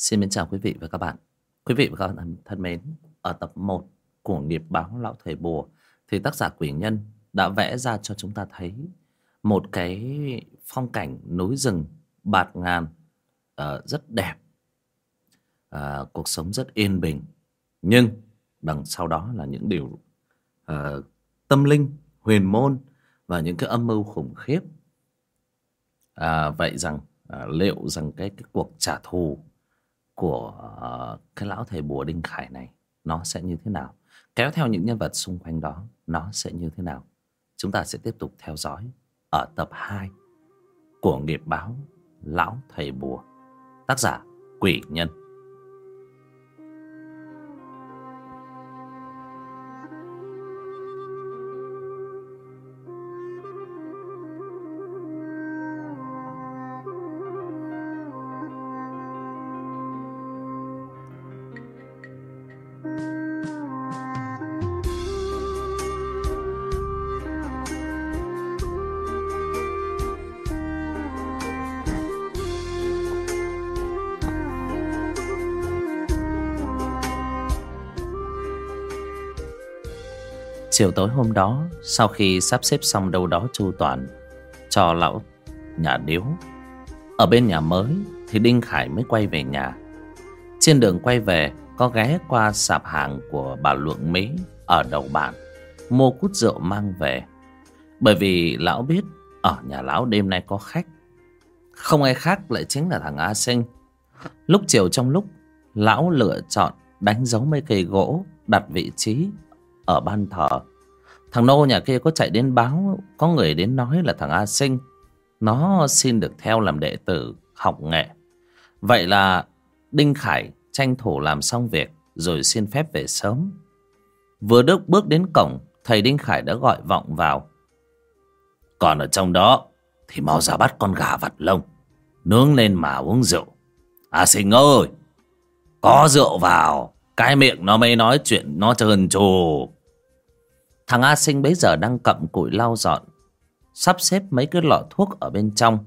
Xin mến chào quý vị và các bạn. Quý vị và các bạn thân mến, ở tập 1 của nghiệp báo Lão Thầy Bùa thì tác giả Quỷ Nhân đã vẽ ra cho chúng ta thấy một cái phong cảnh núi rừng bạt ngàn uh, rất đẹp. Uh, cuộc sống rất yên bình. Nhưng đằng sau đó là những điều uh, tâm linh, huyền môn và những cái âm mưu khủng khiếp. À, vậy rằng à, liệu rằng cái, cái cuộc trả thù của uh, cái lão thầy bùa Đinh Khải này nó sẽ như thế nào? Kéo theo những nhân vật xung quanh đó nó sẽ như thế nào? Chúng ta sẽ tiếp tục theo dõi ở tập 2 của nghiệp báo Lão Thầy Bùa. Tác giả Quỷ Nhân. Chiều tối hôm đó, Sau khi sắp xếp xong đâu đó chu toàn Cho lão nhà điếu, Ở bên nhà mới Thì Đinh Khải mới quay về nhà. Trên đường quay về, Có ghé qua sạp hàng của bà Luận Mỹ Ở đầu bản Mua cút rượu mang về. Bởi vì lão biết Ở nhà lão đêm nay có khách, Không ai khác lại chính là thằng A Sinh. Lúc chiều trong lúc, Lão lựa chọn đánh dấu mấy cây gỗ Đặt vị trí ở ban thờ Thằng Nô nhà kia có chạy đến báo, Có người đến nói là thằng A Sinh, Nó xin được theo làm đệ tử Học nghệ. Vậy là Đinh Khải tranh thủ làm xong việc Rồi xin phép về sớm. Vừa đức bước đến cổng, Thầy Đinh Khải đã gọi vọng vào. Còn ở trong đó Thì mau ra bắt con gà vặt lông, Nướng lên mà uống rượu. A Sinh ơi, Có rượu vào, Cái miệng nó mới nói chuyện, nó trơn trù Thằng A Sinh bấy giờ đang cặm cụi lau dọn Sắp xếp mấy cái lọ thuốc ở bên trong.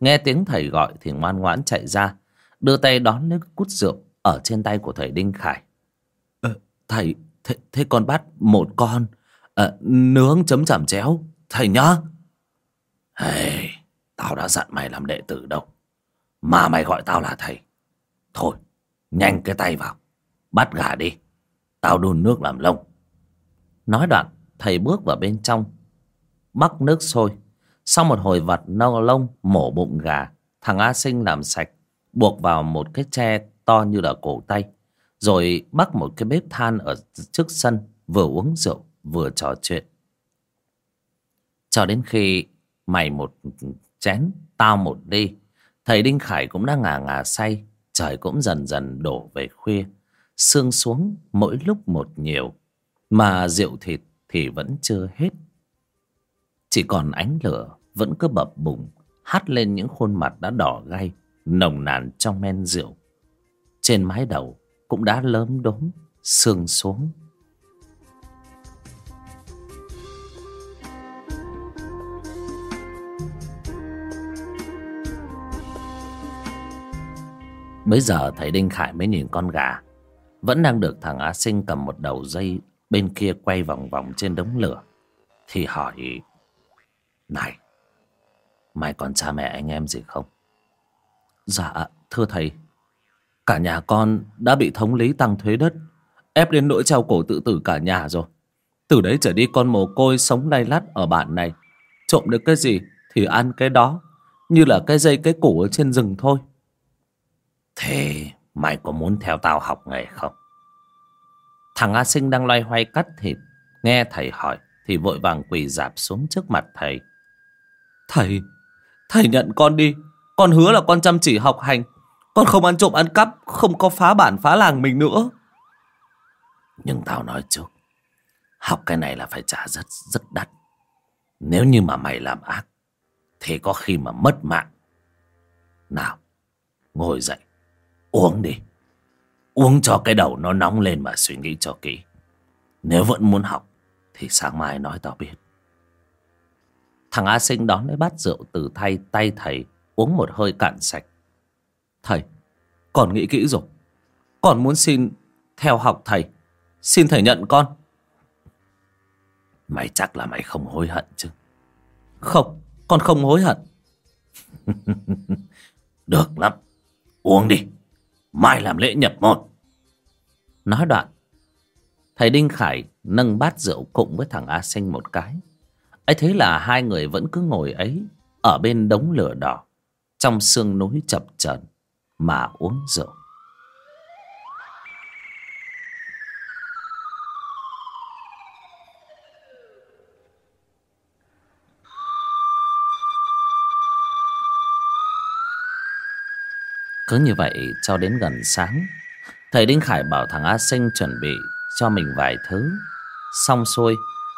Nghe tiếng thầy gọi thì ngoan ngoãn chạy ra Đưa tay đón lấy cút rượu Ở trên tay của thầy Đinh Khải. Ờ, Thầy thế, thế con bắt một con. À, Nướng chấm chẩm chéo Thầy nhá. Hey, Tao đã dặn mày làm đệ tử đâu. Mà mày gọi tao là thầy. Thôi nhanh cái tay vào Bắt gà đi. Tao đun nước làm lông Nói đoạn, thầy bước vào bên trong. Bắc nước sôi. Sau một hồi vặt nâu lông, mổ bụng gà, Thằng A Sinh làm sạch, Buộc vào một cái tre to như là cổ tay, Rồi bắt một cái bếp than ở trước sân, Vừa uống rượu, vừa trò chuyện. Cho đến khi mày một chén, Tao một đi, Thầy Đinh Khải cũng đang ngà ngà say, Trời cũng dần dần đổ về khuya. Sương xuống mỗi lúc một nhiều. Mà rượu thịt thì vẫn chưa hết. Chỉ còn ánh lửa vẫn cứ bập bùng, Hắt lên những khuôn mặt đã đỏ gay, Nồng nàn trong men rượu. Trên mái đầu cũng đã lớn đốm, Sương xuống. Bây giờ thầy Đinh Khải mới nhìn con gà. Vẫn đang được thằng Á Sinh cầm một đầu dây Bên kia quay vòng vòng trên đống lửa. Thì hỏi, Này, Mày còn cha mẹ anh em gì không? Dạ thưa thầy, Cả nhà con đã bị thống lý tăng thuế đất, Ép đến nỗi treo cổ tự tử cả nhà rồi. Từ đấy trở đi con mồ côi sống lay lắt ở bản này, Trộm được cái gì thì ăn cái đó, Như là cái dây cái củ ở trên rừng thôi. Thế mày có muốn theo tao học nghề không? Thằng A Sinh đang loay hoay cắt thịt. Nghe thầy hỏi Thì vội vàng quỳ dạp xuống trước mặt thầy. Thầy Thầy nhận con đi. Con hứa là con chăm chỉ học hành. Con không ăn trộm ăn cắp Không có phá bản phá làng mình nữa. Nhưng tao nói trước Học cái này là phải trả rất rất đắt. Nếu như mà mày làm ác Thì có khi mà mất mạng. Nào Ngồi dậy Uống đi Uống cho cái đầu nó nóng lên mà suy nghĩ cho kỹ. Nếu vẫn muốn học, Thì sáng mai nói tao biết. Thằng A Sinh đón lấy bát rượu từ thay tay thầy, Uống một hơi cạn sạch. Thầy, Con nghĩ kỹ rồi. Con muốn xin theo học thầy. Xin thầy nhận con. Mày chắc là mày không hối hận chứ. Không, Con không hối hận. Được lắm. Uống đi. Mai làm lễ nhập môn. Nói đoạn, Thầy Đinh Khải nâng bát rượu cùng với thằng A Sinh một cái. Ấy thế là hai người vẫn cứ ngồi ấy Ở bên đống lửa đỏ, Trong sương núi chập chờn Mà uống rượu. Cứ như vậy cho đến gần sáng, Thầy Đinh Khải bảo thằng A Sinh chuẩn bị cho mình vài thứ. Xong xuôi,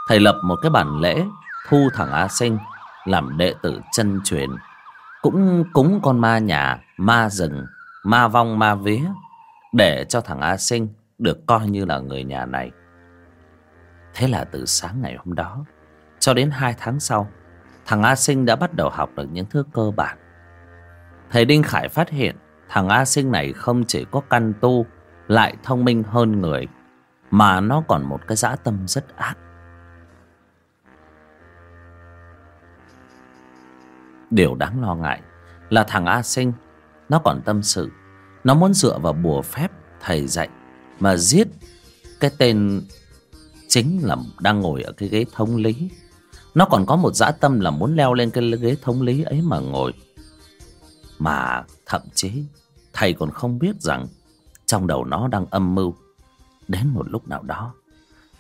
Thầy lập một cái bản lễ Thu thằng A Sinh Làm đệ tử chân truyền, Cũng cúng con ma nhà, Ma rừng, Ma vong, ma vía, Để cho thằng A Sinh Được coi như là người nhà này. Thế là từ sáng ngày hôm đó, Cho đến hai tháng sau, Thằng A Sinh đã bắt đầu học được những thứ cơ bản. Thầy Đinh Khải phát hiện Thằng A Sinh này không chỉ có căn tu, Lại thông minh hơn người, Mà nó còn một cái dã tâm rất ác. Điều đáng lo ngại Là thằng A Sinh, Nó còn tâm sự. Nó muốn dựa vào bùa phép thầy dạy Mà giết cái tên Chính là đang ngồi ở cái ghế thống lý. Nó còn có một dã tâm là muốn leo lên cái ghế thống lý ấy mà ngồi. Mà thậm chí thầy còn không biết rằng trong đầu nó đang âm mưu. Đến một lúc nào đó,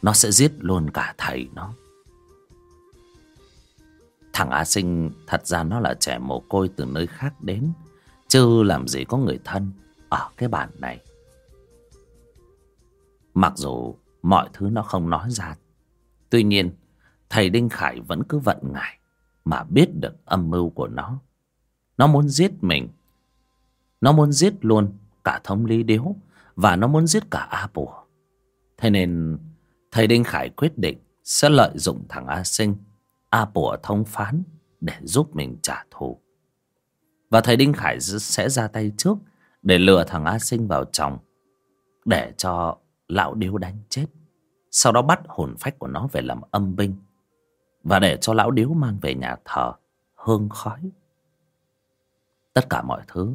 nó sẽ giết luôn cả thầy nó. Thằng A Sinh thật ra nó là trẻ mồ côi từ nơi khác đến. Chứ làm gì có người thân ở cái bản này. Mặc dù mọi thứ nó không nói ra. Tuy nhiên, thầy Đinh Khải vẫn cứ vận ngại mà biết được âm mưu của nó. Nó muốn giết mình. Nó muốn giết luôn cả thống lý điếu. Và nó muốn giết cả A Bùa. Thế nên thầy Đinh Khải quyết định sẽ lợi dụng thằng A Sinh, A Bùa thông phán để giúp mình trả thù. Và thầy Đinh Khải sẽ ra tay trước để lừa thằng A Sinh vào chồng. Để cho lão điếu đánh chết. Sau đó bắt hồn phách của nó về làm âm binh. Và để cho lão điếu mang về nhà thờ hương khói. Tất cả mọi thứ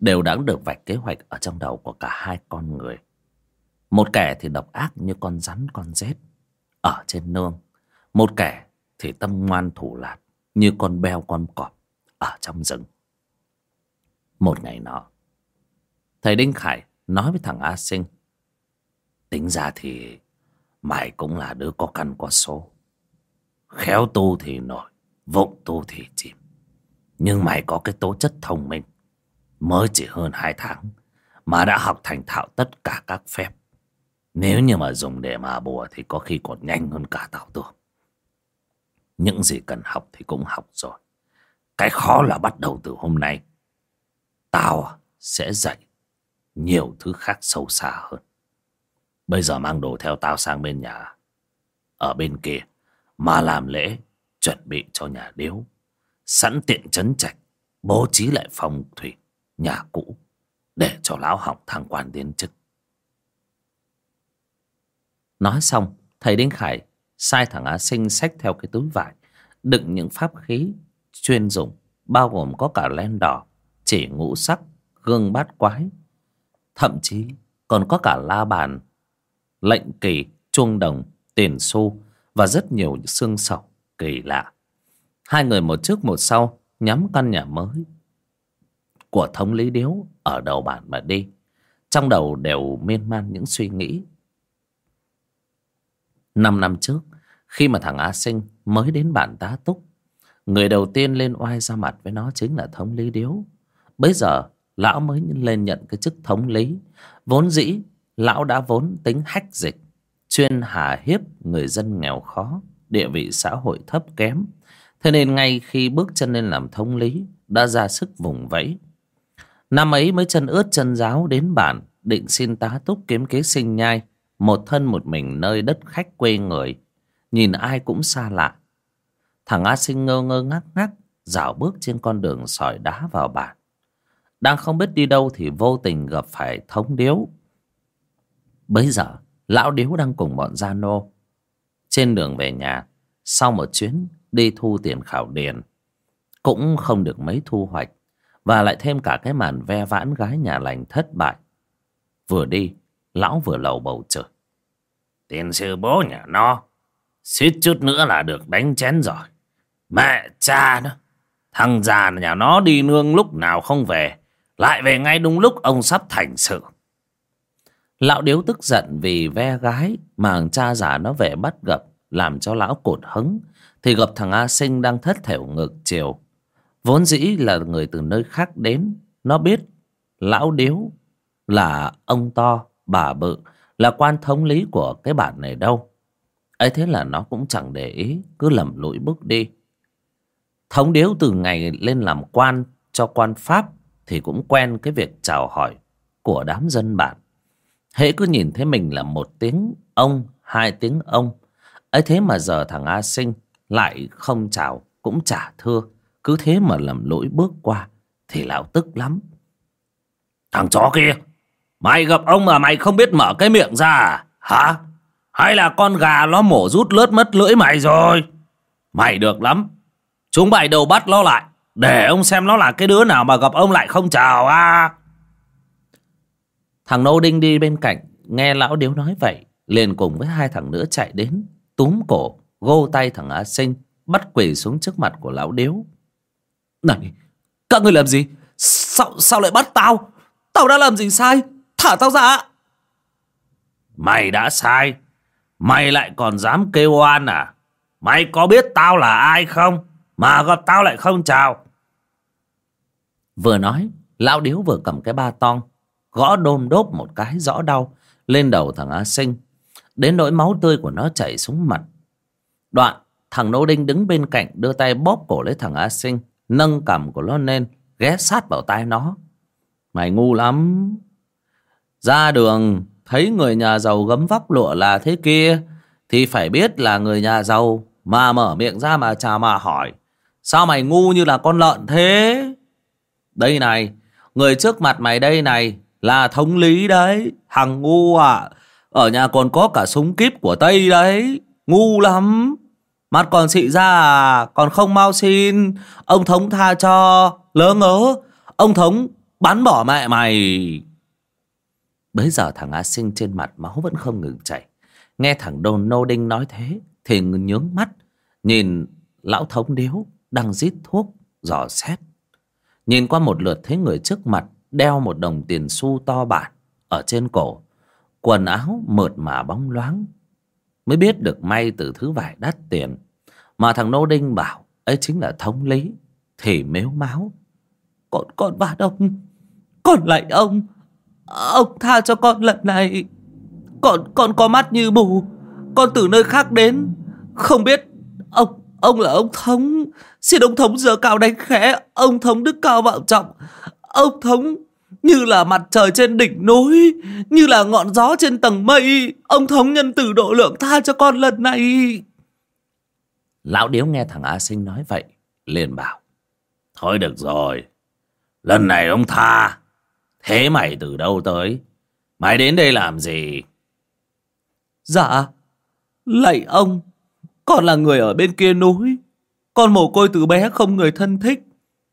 đều đã được vạch kế hoạch ở trong đầu của cả hai con người. Một kẻ thì độc ác như con rắn con rết ở trên nương. Một kẻ thì tâm ngoan thủ lạt như con beo con cọp ở trong rừng. Một ngày nọ, thầy Đinh Khải nói với thằng A Sinh. Tính ra thì mày cũng là đứa có căn có số. Khéo tu thì nổi, vụng tu thì chìm. Nhưng mày có cái tố chất thông minh Mới chỉ hơn hai tháng Mà đã học thành thạo tất cả các phép. Nếu như mà dùng để mà bùa Thì có khi còn nhanh hơn cả tào tưởng Những gì cần học thì cũng học rồi. Cái khó là bắt đầu từ hôm nay. Tao à, sẽ dạy Nhiều thứ khác sâu xa hơn. Bây giờ mang đồ theo tao sang bên nhà, Ở bên kia, Mà làm lễ, Chuẩn bị cho nhà điếu, sẵn tiện chấn trạch, bố trí lại phòng thủy nhà cũ để cho lão học thăng quan tiến chức. Nói xong, thầy đinh khải sai thằng á sinh xách theo cái túi vải, đựng những pháp khí chuyên dụng, bao gồm có cả len đỏ, chỉ ngũ sắc, gương bát quái. Thậm chí còn có cả la bàn, lệnh kỳ, chuông đồng, tiền xu và rất nhiều xương sọc kỳ lạ. Hai người một trước một sau nhắm căn nhà mới của thống lý điếu ở đầu bản mà đi. Trong đầu đều miên man những suy nghĩ. Năm năm trước, khi mà thằng A Sinh mới đến bản tá túc, người đầu tiên lên oai ra mặt với nó chính là thống lý điếu. Bây giờ, lão mới lên nhận cái chức thống lý. Vốn dĩ, lão đã vốn tính hách dịch, chuyên hà hiếp người dân nghèo khó, địa vị xã hội thấp kém Thế nên ngay khi bước chân lên làm thống lý Đã ra sức vùng vẫy Năm ấy mới chân ướt chân giáo đến bản Định xin tá túc kiếm kế sinh nhai, Một thân một mình nơi đất khách quê người. Nhìn ai cũng xa lạ. Thằng A Sinh ngơ ngơ ngác ngác, Dạo bước trên con đường sỏi đá vào bản Đang không biết đi đâu thì vô tình gặp phải thống điếu. Bấy giờ, Lão điếu đang cùng bọn Gia Nô. Trên đường về nhà, Sau một chuyến đi thu tiền khảo điền, Cũng không được mấy thu hoạch. Và lại thêm cả cái màn ve vãn gái nhà lành thất bại. Vừa đi Lão vừa lầu bầu trời. Tiền sư bố nhà nó Suýt chút nữa là được đánh chén rồi. Mẹ cha nó Thằng già nhà nó đi nương lúc nào không về Lại về ngay đúng lúc ông sắp thành sự. Lão điếu tức giận vì ve gái Mà cha già nó về bắt gặp Làm cho lão cột hứng Thì gặp thằng A Sinh đang thất thểu ngược chiều Vốn dĩ là người từ nơi khác đến Nó biết Lão điếu là ông to bà bự Là quan thống lý của cái bản này đâu ấy thế là nó cũng chẳng để ý Cứ lầm lũi bước đi Thống điếu từ ngày lên làm quan cho quan pháp thì cũng quen cái việc chào hỏi của đám dân bản. Hễ cứ nhìn thấy mình là một tiếng ông, hai tiếng ông. ấy thế mà giờ thằng A Sinh lại không chào cũng chả thưa. Cứ thế mà lầm lỗi bước qua thì lão tức lắm. Thằng chó kia, mày gặp ông mà mày không biết mở cái miệng ra à? Hả? Hay là con gà nó mổ rút lướt mất lưỡi mày rồi? Mày được lắm, Chúng mày đầu bắt nó lại Để ông xem nó là cái đứa nào mà gặp ông lại không chào à Thằng Nô Đinh đi bên cạnh Nghe lão điếu nói vậy Liền cùng với hai thằng nữa chạy đến Túm cổ Gô tay thằng A Sinh Bắt quỳ xuống trước mặt của lão điếu này Các người làm gì? Sao, sao lại bắt tao? Tao đã làm gì sai? Thả tao ra Mày đã sai. Mày lại còn dám kêu oan à? Mày có biết tao là ai không? Mà gặp tao lại không chào. Vừa nói Lão điếu vừa cầm cái ba tong Gõ đôm đốp một cái rõ đau Lên đầu thằng A Sinh. Đến nỗi máu tươi của nó chảy xuống mặt. Đoạn Thằng Nô Đinh đứng bên cạnh Đưa tay bóp cổ lấy thằng A Sinh Nâng cằm của nó lên Ghé sát vào tai nó Mày ngu lắm Ra đường Thấy người nhà giàu gấm vóc lụa là thế kia Thì phải biết là người nhà giàu Mà mở miệng ra mà chào mà hỏi Sao mày ngu như là con lợn thế? Đây này, người trước mặt mày đây này là thống lý đấy. Hằng ngu à. Ở nhà còn có cả súng kíp của Tây đấy. Ngu lắm. Mặt còn xị ra à, còn không mau xin. Ông thống tha cho. Lỡ ngớ. Ông thống bắn bỏ mẹ mày. Bây giờ thằng A Sinh trên mặt máu vẫn không ngừng chảy. Nghe thằng Đôn Nô Đinh nói thế thì nhướng mắt. Nhìn lão thống điếu đang rít thuốc dò xét nhìn qua một lượt thấy người trước mặt đeo một đồng tiền xu to bản ở trên cổ quần áo mượt mà bóng loáng mới biết được may từ thứ vải đắt tiền. Mà thằng nô đinh bảo, ấy chính là thống lý, thì mếu máu. Con con vạt ông con lại ông ông tha cho con lần này. Con con có mắt như mù con từ nơi khác đến. Không biết ông Ông là ông thống, Xin ông thống giờ cao đánh khẽ, Ông thống đức cao vọng trọng, Ông thống như là mặt trời trên đỉnh núi Như là ngọn gió trên tầng mây. Ông thống nhân từ độ lượng tha cho con lần này. Lão điếu nghe thằng A Sinh nói vậy liền bảo Thôi được rồi Lần này ông tha. Thế mày từ đâu tới? Mày đến đây làm gì? Dạ Lạy ông con là người ở bên kia núi. Con mồ côi từ bé không người thân thích.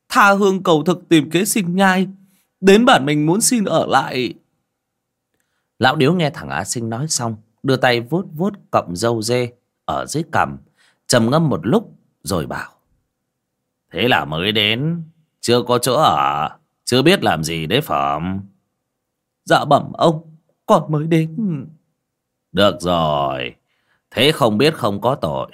Tha hương cầu thực tìm kế sinh nhai Đến bản mình muốn xin ở lại. Lão điếu nghe thằng Á Sinh nói xong Đưa tay vuốt vuốt cọng dâu dê Ở dưới cằm trầm ngâm một lúc rồi bảo Thế là mới đến Chưa có chỗ ở Chưa biết làm gì đấy phẩm. Dạ bẩm ông Con mới đến. Được rồi Thế không biết không có tội.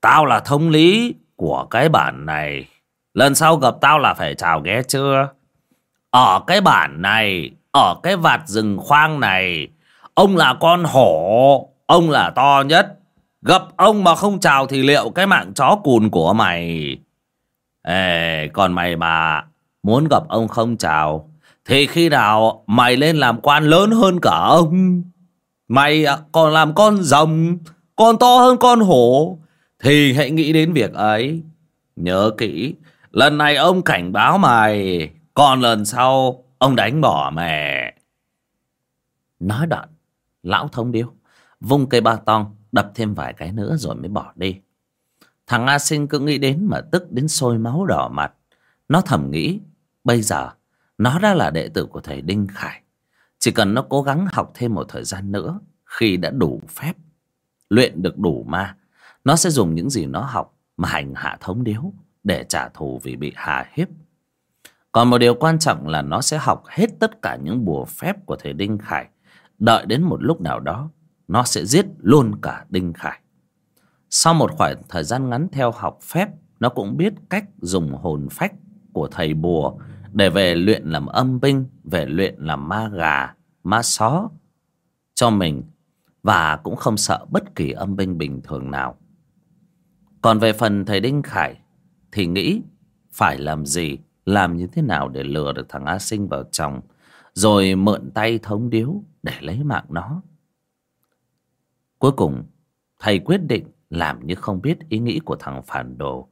Tao là thống lý của cái bản này. Lần sau gặp tao là phải chào ghé chưa ở cái bản này Ở cái vạt rừng khoang này Ông là con hổ Ông là to nhất. Gặp ông mà không chào thì liệu cái mạng chó cùn của mày? Ê, còn mày mà muốn gặp ông không chào Thì khi nào mày lên làm quan lớn hơn cả ông? Mày à, còn làm con rồng Còn to hơn con hổ Thì hãy nghĩ đến việc ấy. Nhớ kỹ Lần này ông cảnh báo mày còn lần sau ông đánh bỏ mẹ. Nói đoạn, lão thống điếu, vung cây ba tong, đập thêm vài cái nữa rồi mới bỏ đi. Thằng A Sinh cứ nghĩ đến mà tức đến sôi máu đỏ mặt. Nó thầm nghĩ, bây giờ nó đã là đệ tử của thầy Đinh Khải. Chỉ cần nó cố gắng học thêm một thời gian nữa, khi đã đủ phép, luyện được đủ ma, nó sẽ dùng những gì nó học mà hành hạ thống điếu để trả thù vì bị hà hiếp. Còn một điều quan trọng là nó sẽ học hết tất cả những bùa phép của thầy Đinh Khải. Đợi đến một lúc nào đó, nó sẽ giết luôn cả Đinh Khải. Sau một khoảng thời gian ngắn theo học phép, nó cũng biết cách dùng hồn phách của thầy bùa để về luyện làm âm binh, về luyện làm ma gà, ma só cho mình và cũng không sợ bất kỳ âm binh bình thường nào. Còn về phần thầy Đinh Khải thì nghĩ phải làm gì, làm như thế nào để lừa được thằng A Sinh vào chồng, rồi mượn tay thống điếu để lấy mạng nó. Cuối cùng, thầy quyết định làm như không biết ý nghĩ của thằng phản đồ,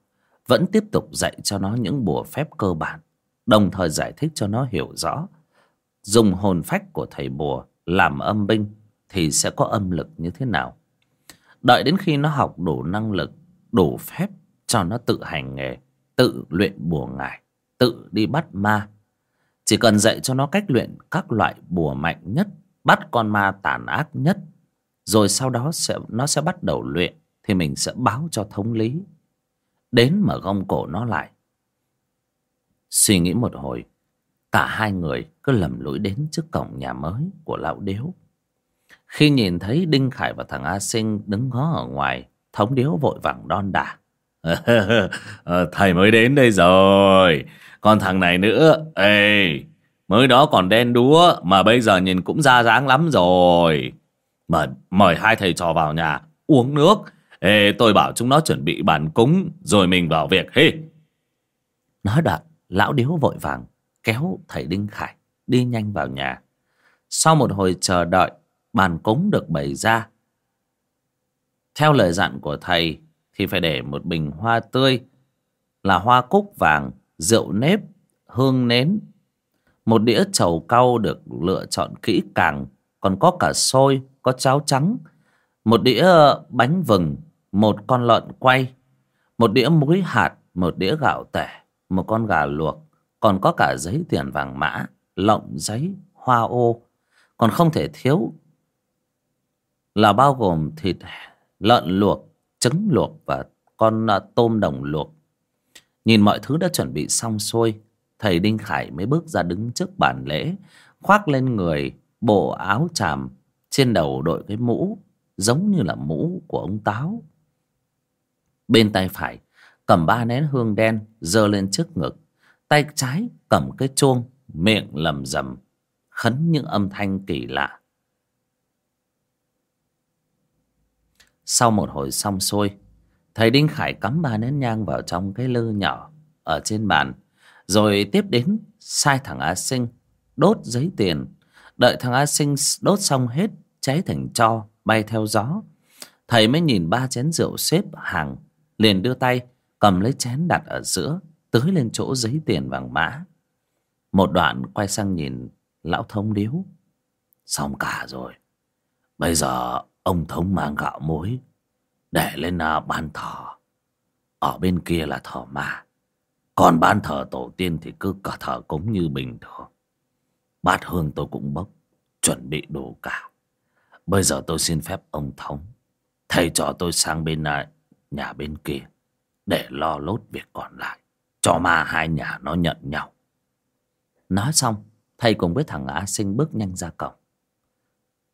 vẫn tiếp tục dạy cho nó những bùa phép cơ bản, đồng thời giải thích cho nó hiểu rõ. Dùng hồn phách của thầy bùa làm âm binh thì sẽ có âm lực như thế nào. Đợi đến khi nó học đủ năng lực, đủ phép cho nó tự hành nghề, tự luyện bùa ngải, tự đi bắt ma. Chỉ cần dạy cho nó cách luyện các loại bùa mạnh nhất, bắt con ma tàn ác nhất, rồi sau đó sẽ nó sẽ bắt đầu luyện thì mình sẽ báo cho thống lý. Đến mà gông cổ nó lại. Suy nghĩ một hồi, cả hai người cứ lầm lũi đến trước cổng nhà mới của lão điếu. Khi nhìn thấy Đinh Khải và thằng A Sinh đứng ngó ở ngoài, thống điếu vội vàng đon đả. Ờ, thầy mới đến đây rồi. Còn thằng này nữa, ê, mới đó còn đen đúa mà bây giờ nhìn cũng ra dáng lắm rồi. Mời, mời hai thầy trò vào nhà uống nước. Ê, tôi bảo chúng nó chuẩn bị bàn cúng rồi mình vào việc. Hey. Nói đoạn, lão điếu vội vàng kéo thầy Đinh Khải đi nhanh vào nhà. Sau một hồi chờ đợi, bàn cúng được bày ra. Theo lời dặn của thầy thì phải để một bình hoa tươi là hoa cúc vàng, rượu nếp, hương nến. Một đĩa trầu cau được lựa chọn kỹ càng, còn có cả xôi, có cháo trắng, một đĩa bánh vừng, một con lợn quay, một đĩa muối hạt, một đĩa gạo tẻ, một con gà luộc, còn có cả giấy tiền vàng mã, lọng giấy, hoa ô. Còn không thể thiếu là bao gồm thịt lợn luộc, trứng luộc và con à, tôm đồng luộc. Nhìn mọi thứ đã chuẩn bị xong xuôi, thầy Đinh Khải mới bước ra đứng trước bàn lễ, khoác lên người bộ áo tràm, trên đầu đội cái mũ giống như là mũ của ông Táo. Bên tay phải cầm ba nén hương đen giơ lên trước ngực, tay trái cầm cái chuông, miệng lầm rầm khấn những âm thanh kỳ lạ. Sau một hồi xong xuôi, thầy Đinh Khải cắm ba nén nhang vào trong cái lư nhỏ ở trên bàn, rồi tiếp đến sai thằng A Sinh đốt giấy tiền. Đợi thằng A Sinh đốt xong hết, cháy thành cho bay theo gió. Thầy mới nhìn ba chén rượu xếp hàng, liền đưa tay, cầm lấy chén đặt ở giữa, tới lên chỗ giấy tiền vàng mã. Một đoạn quay sang nhìn lão thông điếu. Xong cả rồi. Bây giờ ông thống mang gạo muối để lên à, ban thờ. Ở bên kia là thờ ma. Còn ban thờ tổ tiên thì cứ cả thờ cúng như bình thường. Bát hương tôi cũng bốc chuẩn bị đủ cả. Bây giờ tôi xin phép ông thống. Thầy cho tôi sang bên này, nhà bên kia để lo lốt việc còn lại. Cho ma hai nhà nó nhận nhau. Nói xong thầy cùng với thằng á sinh bước nhanh ra cổng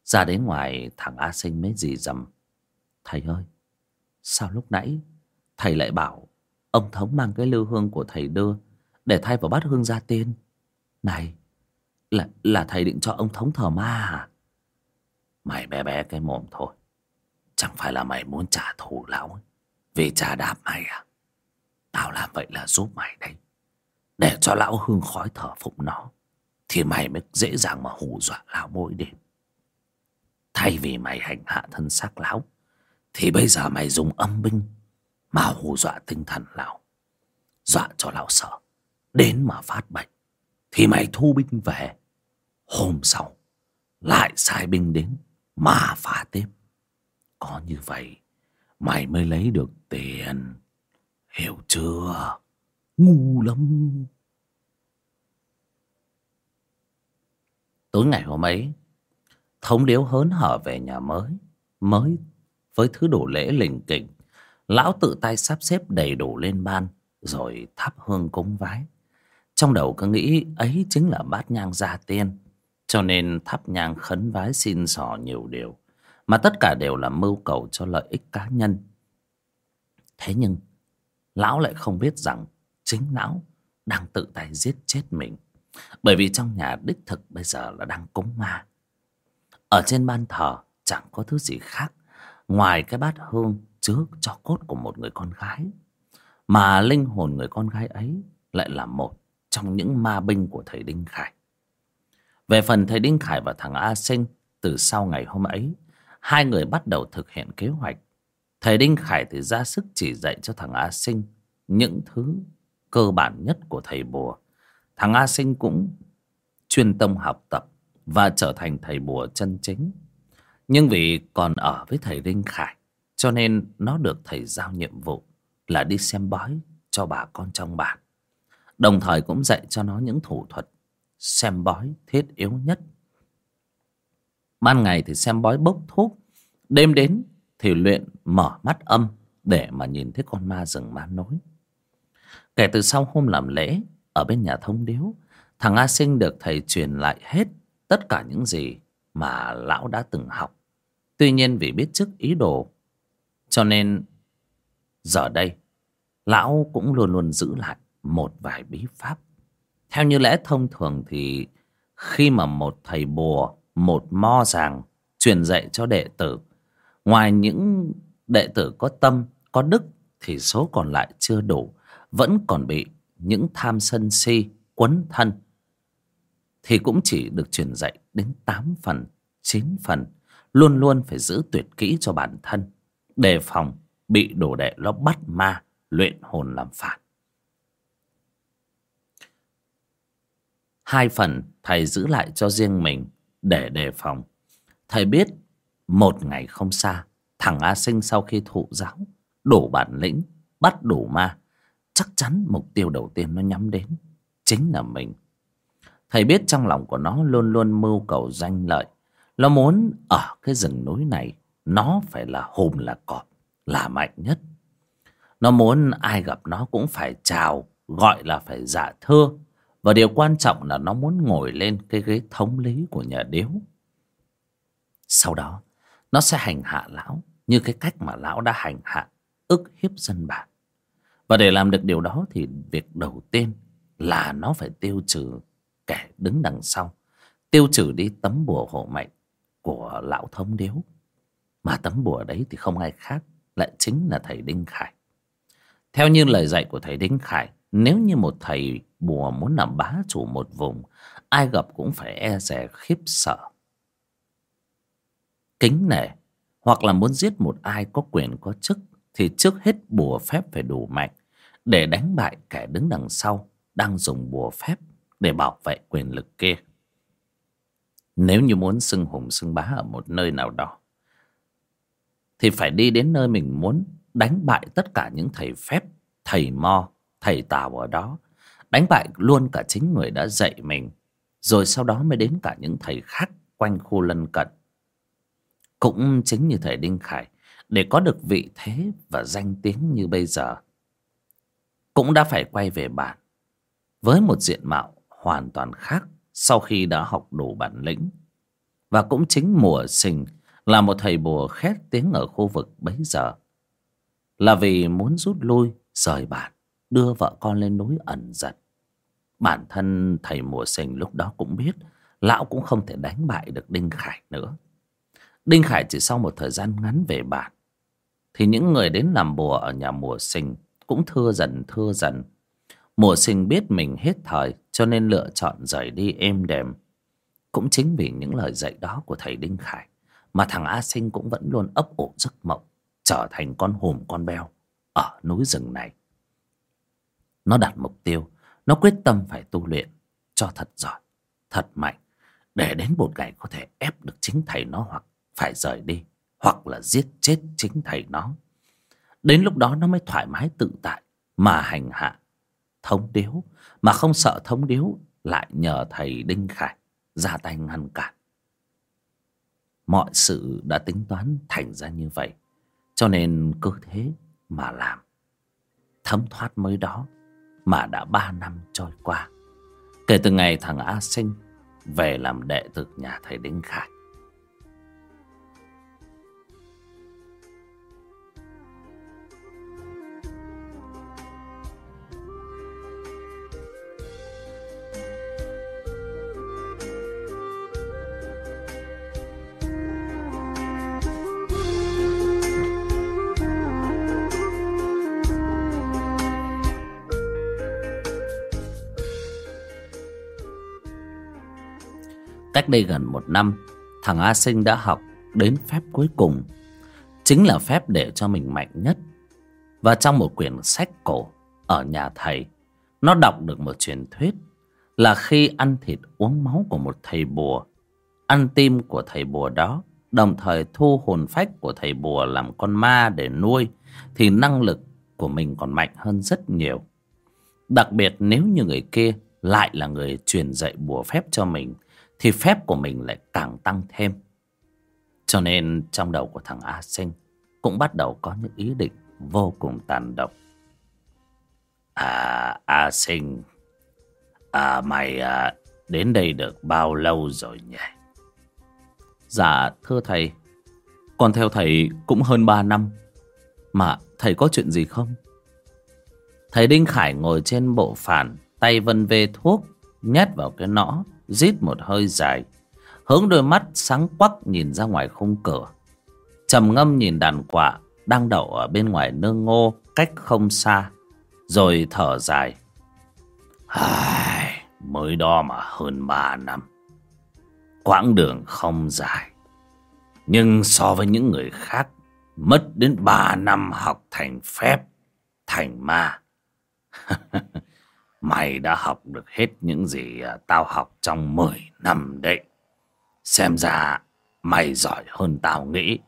ra đến ngoài thằng A Sinh mới dì dầm. Thầy ơi, sao lúc nãy thầy lại bảo ông Thống mang cái lưu hương của thầy đưa để thay vào bát hương gia tiên? Này, là, là thầy định cho ông Thống thờ ma à? Mày bé bé cái mồm thôi. Chẳng phải là mày muốn trả thù lão vì trả đạp mày à? Tao làm vậy là giúp mày đấy Để cho lão hương khói thở phụng nó. Thì mày mới dễ dàng mà hù dọa lão mỗi đêm. Thay vì mày hành hạ thân xác lão, Thì bây giờ mày dùng âm binh Mà hù dọa tinh thần lão, Dọa cho lão sợ. Đến mà phát bệnh, Thì mày thu binh về. Hôm sau, Lại sai binh đến Mà phá tiếp. Có như vậy, Mày mới lấy được tiền. Hiểu chưa? Ngu lắm. Tối ngày hôm ấy Thống điếu hớn hở về nhà mới. Mới, với thứ đồ lễ lình kỉnh Lão tự tay sắp xếp đầy đủ lên ban, Rồi thắp hương cúng vái. Trong đầu cứ nghĩ ấy chính là bát nhang gia tiên, Cho nên thắp nhang khấn vái xin xỏ nhiều điều, Mà tất cả đều là mưu cầu cho lợi ích cá nhân. Thế nhưng, Lão lại không biết rằng Chính lão đang tự tay giết chết mình, Bởi vì trong nhà đích thực bây giờ là đang cúng ma. Ở trên ban thờ, chẳng có thứ gì khác. Ngoài cái bát hương chứa cho cốt của một người con gái. Mà linh hồn người con gái ấy lại là một trong những ma binh của thầy Đinh Khải. Về phần thầy Đinh Khải và thằng A Sinh, Từ sau ngày hôm ấy, Hai người bắt đầu thực hiện kế hoạch. Thầy Đinh Khải thì ra sức chỉ dạy cho thằng A Sinh Những thứ cơ bản nhất của thầy bùa. Thằng A Sinh cũng chuyên tâm học tập. Và trở thành thầy bùa chân chính. Nhưng vì còn ở với thầy Đinh Khải Cho nên nó được thầy giao nhiệm vụ Là đi xem bói cho bà con trong bản. Đồng thời cũng dạy cho nó những thủ thuật Xem bói thiết yếu nhất. Ban ngày thì xem bói bốc thuốc Đêm đến thì luyện mở mắt âm để mà nhìn thấy con ma rừng ma nối. Kể từ sau hôm làm lễ ở bên nhà thông điếu, thằng A Sinh được thầy truyền lại hết tất cả những gì mà lão đã từng học. Tuy nhiên vì biết trước ý đồ, cho nên giờ đây lão cũng luôn luôn giữ lại một vài bí pháp. Theo như lẽ thông thường thì khi mà một thầy bùa, một mo giàng truyền dạy cho đệ tử Ngoài những đệ tử có tâm, có đức thì số còn lại chưa đủ, vẫn còn bị những tham sân si quấn thân. Thì cũng chỉ được truyền dạy đến 8 phần, 9 phần, luôn luôn phải giữ tuyệt kỹ cho bản thân, đề phòng bị đồ đệ nó bắt ma, luyện hồn làm phản. Hai phần thầy giữ lại cho riêng mình để đề phòng. Thầy biết một ngày không xa, thằng A Sinh sau khi thụ giáo, đủ bản lĩnh, bắt đủ ma, chắc chắn mục tiêu đầu tiên nó nhắm đến chính là mình. Thầy biết trong lòng của nó luôn luôn mưu cầu danh lợi. Nó muốn ở cái rừng núi này, nó phải là hùm là cọp, là mạnh nhất. Nó muốn ai gặp nó cũng phải chào, gọi là phải dạ thưa. Và điều quan trọng là nó muốn ngồi lên cái ghế thống lý của nhà điếu. Sau đó, nó sẽ hành hạ lão như cái cách mà lão đã hành hạ ức hiếp dân bản và để làm được điều đó thì việc đầu tiên là nó phải tiêu trừ kẻ đứng đằng sau, tiêu trừ đi tấm bùa hộ mệnh của lão thống điếu mà tấm bùa đấy thì không ai khác, lại chính là thầy đinh khải. Theo như lời dạy của thầy đinh khải, nếu như một thầy bùa muốn làm bá chủ một vùng, ai gặp cũng phải e dè khiếp sợ. Kính nể, hoặc là muốn giết một ai có quyền có chức, thì trước hết bùa phép phải đủ mạnh để đánh bại kẻ đứng đằng sau đang dùng bùa phép để bảo vệ quyền lực kia. Nếu như muốn xưng hùng xưng bá ở một nơi nào đó thì phải đi đến nơi mình muốn đánh bại tất cả những thầy phép, thầy mo, thầy tào ở đó. Đánh bại luôn cả chính người đã dạy mình. Rồi sau đó mới đến cả những thầy khác quanh khu lân cận cũng chính như thầy Đinh Khải Để có được vị thế và danh tiếng như bây giờ Cũng đã phải quay về bản Với một diện mạo hoàn toàn khác Sau khi đã học đủ bản lĩnh. Và cũng chính mùa sinh Là một thầy bùa khét tiếng ở khu vực bấy giờ. Là vì muốn rút lui, rời bản, Đưa vợ con lên núi ẩn giật. Bản thân thầy mùa sinh lúc đó cũng biết Lão cũng không thể đánh bại được Đinh Khải nữa. Đinh Khải chỉ sau một thời gian ngắn về bản, Thì những người đến làm bùa ở nhà mùa sinh Cũng thưa dần thưa dần. Mùa sinh biết mình hết thời cho nên lựa chọn rời đi êm đềm. Cũng chính vì những lời dạy đó của thầy Đinh Khải Mà thằng A Sinh cũng vẫn luôn ấp ủ giấc mộng, Trở thành con hùm con beo Ở núi rừng này. Nó đặt mục tiêu, Nó quyết tâm phải tu luyện cho thật giỏi, thật mạnh, để đến một ngày có thể ép được chính thầy nó hoặc phải rời đi, hoặc là giết chết chính thầy nó. Đến lúc đó nó mới thoải mái tự tại mà hành hạ thống điếu, mà không sợ thống điếu lại nhờ thầy đinh khải ra tay ngăn cản. Mọi sự đã tính toán thành ra như vậy, cho nên cứ thế mà làm. Thấm thoát mới đó mà đã ba năm trôi qua, kể từ ngày thằng a sinh về làm đệ tử nhà thầy đinh khải. Cách đây gần một năm, Thằng A Sinh đã học đến phép cuối cùng. Chính là phép để cho mình mạnh nhất. Và trong một quyển sách cổ Ở nhà thầy, Nó đọc được một truyền thuyết Là khi ăn thịt uống máu của một thầy bùa, Ăn tim của thầy bùa đó, Đồng thời thu hồn phách của thầy bùa Làm con ma để nuôi, Thì năng lực của mình còn mạnh hơn rất nhiều. Đặc biệt nếu như người kia Lại là người truyền dạy bùa phép cho mình thì phép của mình lại càng tăng thêm. Cho nên trong đầu của thằng A Sinh cũng bắt đầu có những ý định vô cùng tàn độc. À, A Sinh, à, mày à, đến đây được bao lâu rồi nhỉ? Dạ, thưa thầy, còn theo thầy cũng hơn ba năm. Mà thầy có chuyện gì không? Thầy Đinh Khải ngồi trên bộ phản, tay vân về thuốc, nhét vào cái nõ rít một hơi dài hướng đôi mắt sáng quắc nhìn ra ngoài khung cửa. Trầm ngâm nhìn đàn quạ đang đậu ở bên ngoài nương ngô cách không xa rồi thở dài. Ai, mới đó mà hơn ba năm quãng đường không dài. Nhưng so với những người khác mất đến ba năm học thành phép thành ma. Mày đã học được hết những gì à, tao học trong 10 năm đấy. Xem ra mày giỏi hơn tao nghĩ.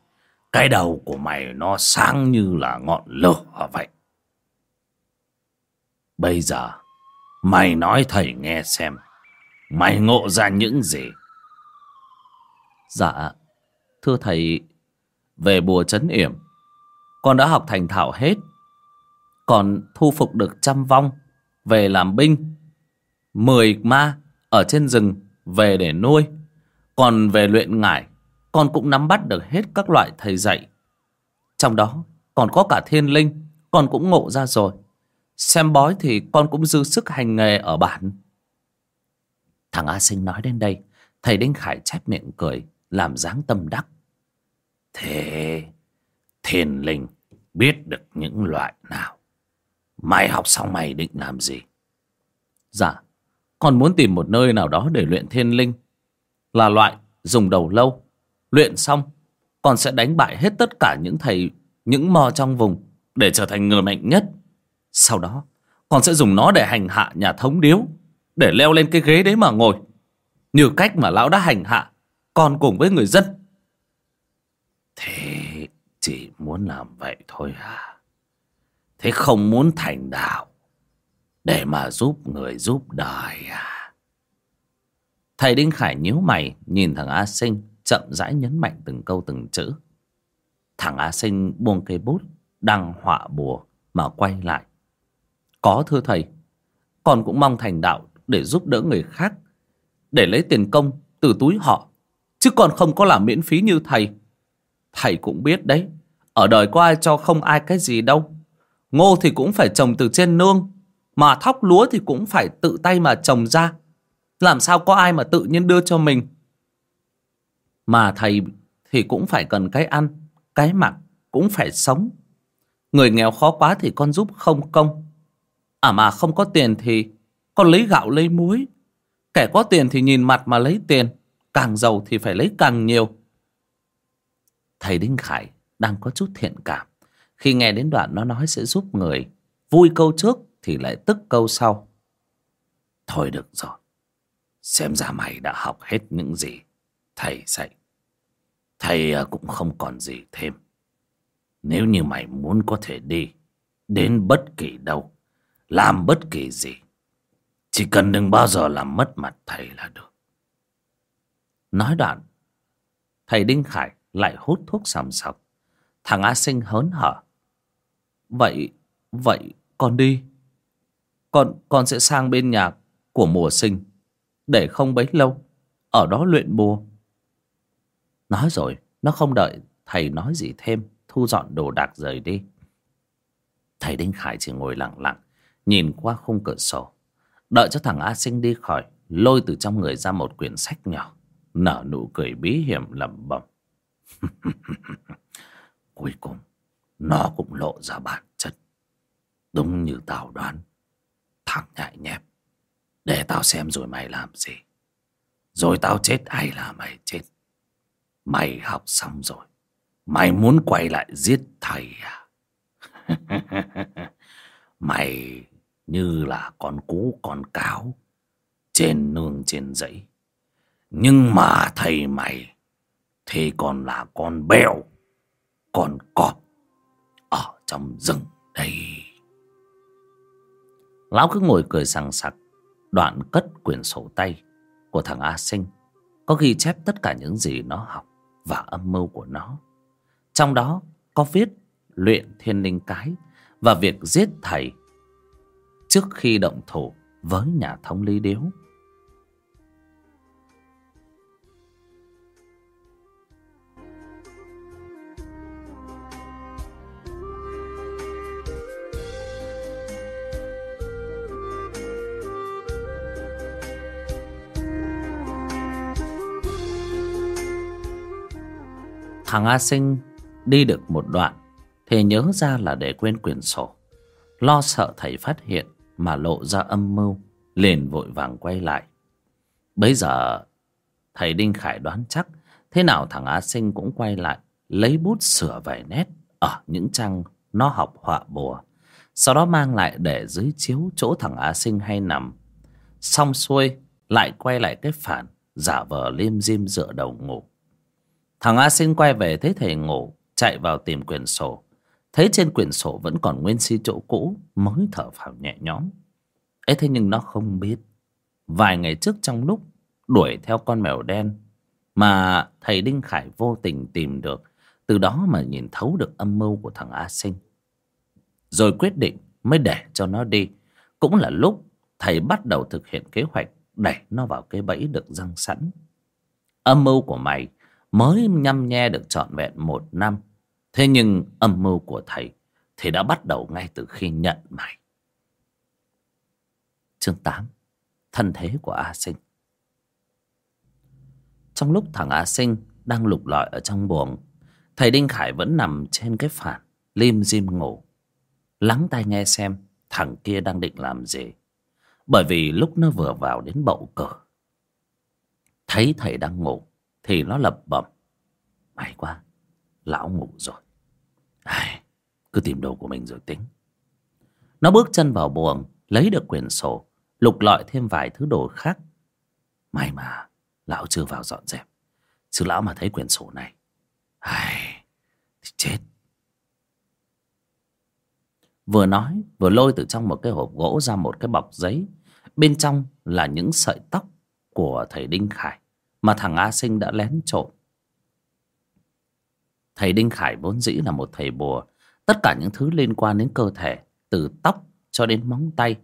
Cái đầu của mày nó sáng như là ngọn lửa vậy. Bây giờ, mày nói thầy nghe xem. Mày ngộ ra những gì? Dạ, thưa thầy, về bùa chấn yểm, con đã học thành thạo hết. Còn thu phục được trăm vong về làm binh, mười ma ở trên rừng về để nuôi. Còn về luyện ngải, con cũng nắm bắt được hết các loại thầy dạy. Trong đó, còn có cả thiên linh, con cũng ngộ ra rồi. Xem bói thì con cũng dư sức hành nghề ở bản. Thằng a sinh nói đến đây, thầy đinh khải chép miệng cười, làm dáng tâm đắc. Thế, thiên linh biết được những loại nào? Mày học xong mày định làm gì? Dạ, con muốn tìm một nơi nào đó để luyện thiên linh. Là loại dùng đầu lâu. Luyện xong, con sẽ đánh bại hết tất cả những thầy, những mò trong vùng để trở thành người mạnh nhất. Sau đó, con sẽ dùng nó để hành hạ nhà thống điếu, để leo lên cái ghế đấy mà ngồi. Như cách mà lão đã hành hạ con cùng với người dân. Thế chỉ muốn làm vậy thôi à? Thế không muốn thành đạo, Để mà giúp người giúp đời à? Thầy Đinh Khải nhíu mày, Nhìn thằng A Sinh, Chậm rãi nhấn mạnh từng câu từng chữ. Thằng A Sinh buông cây bút, Đang họa bùa Mà quay lại. Có thưa thầy, Con cũng mong thành đạo để giúp đỡ người khác, Để lấy tiền công từ túi họ, Chứ còn không có làm miễn phí như thầy. Thầy cũng biết đấy, Ở đời có ai cho không ai cái gì đâu. Ngô thì cũng phải trồng từ trên nương, Mà thóc lúa thì cũng phải tự tay mà trồng ra. Làm sao có ai mà tự nhiên đưa cho mình? Mà thầy thì cũng phải cần cái ăn, Cái mặc, cũng phải sống. Người nghèo khó quá thì con giúp không công. À mà không có tiền thì Con lấy gạo lấy muối. Kẻ có tiền thì nhìn mặt mà lấy tiền, Càng giàu thì phải lấy càng nhiều. Thầy Đinh Khải đang có chút thiện cảm khi nghe đến đoạn nó nói sẽ giúp người Vui câu trước thì lại tức câu sau Thôi được rồi Xem ra mày đã học hết những gì thầy dạy. Thầy ờ, cũng không còn gì thêm. Nếu như mày muốn có thể đi đến bất kỳ đâu, làm bất kỳ gì, chỉ cần đừng bao giờ làm mất mặt thầy là được. Nói đoạn, thầy Đinh Khải lại hút thuốc sầm sọc. Thằng A Sinh hớn hở. Vậy, vậy con đi. Con, con sẽ sang bên nhà của mùa sinh. Để không bấy lâu. Ở đó luyện bùa. Nói rồi, nó không đợi thầy nói gì thêm. Thu dọn đồ đạc rời đi. Thầy Đinh Khải chỉ ngồi lặng lặng. Nhìn qua khung cửa sổ. Đợi cho thằng A Sinh đi khỏi. Lôi từ trong người ra một quyển sách nhỏ. Nở nụ cười bí hiểm lẩm bẩm. Cuối cùng nó cũng lộ ra bản chất. Đúng như tao đoán. Thằng nhại nhẹp Để tao xem rồi mày làm gì. Rồi tao chết, ai là mày chết? Mày học xong rồi. Mày muốn quay lại giết thầy à? Mày như là con cú, con cáo Trên nương trên dãy Nhưng mà thầy mày Thì còn là con bèo, Con cọp trong rừng đây. Lão cứ ngồi cười sằng sặc, Đoạn cất quyển sổ tay Của thằng A Sinh, Có ghi chép tất cả những gì nó học Và âm mưu của nó. Trong đó có viết luyện thiên linh cái Và việc giết thầy Trước khi động thủ với nhà thống lý điếu. Thằng A Sinh đi được một đoạn, Thì nhớ ra là để quên quyển sổ. Lo sợ thầy phát hiện Mà lộ ra âm mưu, Liền vội vàng quay lại. Bây giờ, Thầy Đinh Khải đoán chắc Thế nào thằng A Sinh cũng quay lại, Lấy bút sửa vài nét Ở những trang nó học họa bùa, Sau đó mang lại để dưới chiếu Chỗ thằng A Sinh hay nằm. Xong xuôi, Lại quay lại cái phản, Giả vờ liêm diêm dựa đầu ngủ. Thằng A Sinh quay về thấy thầy ngủ, Chạy vào tìm quyển sổ. Thấy trên quyển sổ vẫn còn nguyên si chỗ cũ, Mới thở phào nhẹ nhõm. Ấy thế nhưng nó không biết. Vài ngày trước trong lúc Đuổi theo con mèo đen Mà thầy Đinh Khải vô tình tìm được, Từ đó mà nhìn thấu được âm mưu của thằng A Sinh. Rồi quyết định mới để cho nó đi. Cũng là lúc thầy bắt đầu thực hiện kế hoạch Đẩy nó vào cái bẫy được răng sẵn. Âm mưu của mày mới nhăm nhe được trọn vẹn một năm. Thế nhưng âm mưu của thầy thì đã bắt đầu ngay từ khi nhận mày. Chương 8 Thân thế của A Sinh Trong lúc thằng A Sinh đang lục lọi ở trong buồng, thầy Đinh Khải vẫn nằm trên cái phản, lim dim ngủ. Lắng tai nghe xem thằng kia đang định làm gì. Bởi vì lúc nó vừa vào đến bậu cửa, thấy thầy đang ngủ, thì nó lẩm bẩm. May quá lão ngủ rồi. Ai, cứ tìm đồ của mình rồi tính. Nó bước chân vào buồng lấy được quyển sổ lục lọi thêm vài thứ đồ khác. May mà lão chưa vào dọn dẹp. Chứ lão mà thấy quyển sổ này ai thì chết. Vừa nói vừa lôi từ trong một cái hộp gỗ ra một cái bọc giấy. Bên trong là những sợi tóc của thầy đinh khải mà thằng A Sinh đã lén trộm. Thầy Đinh Khải vốn dĩ là một thầy bùa. Tất cả những thứ liên quan đến cơ thể, từ tóc cho đến móng tay,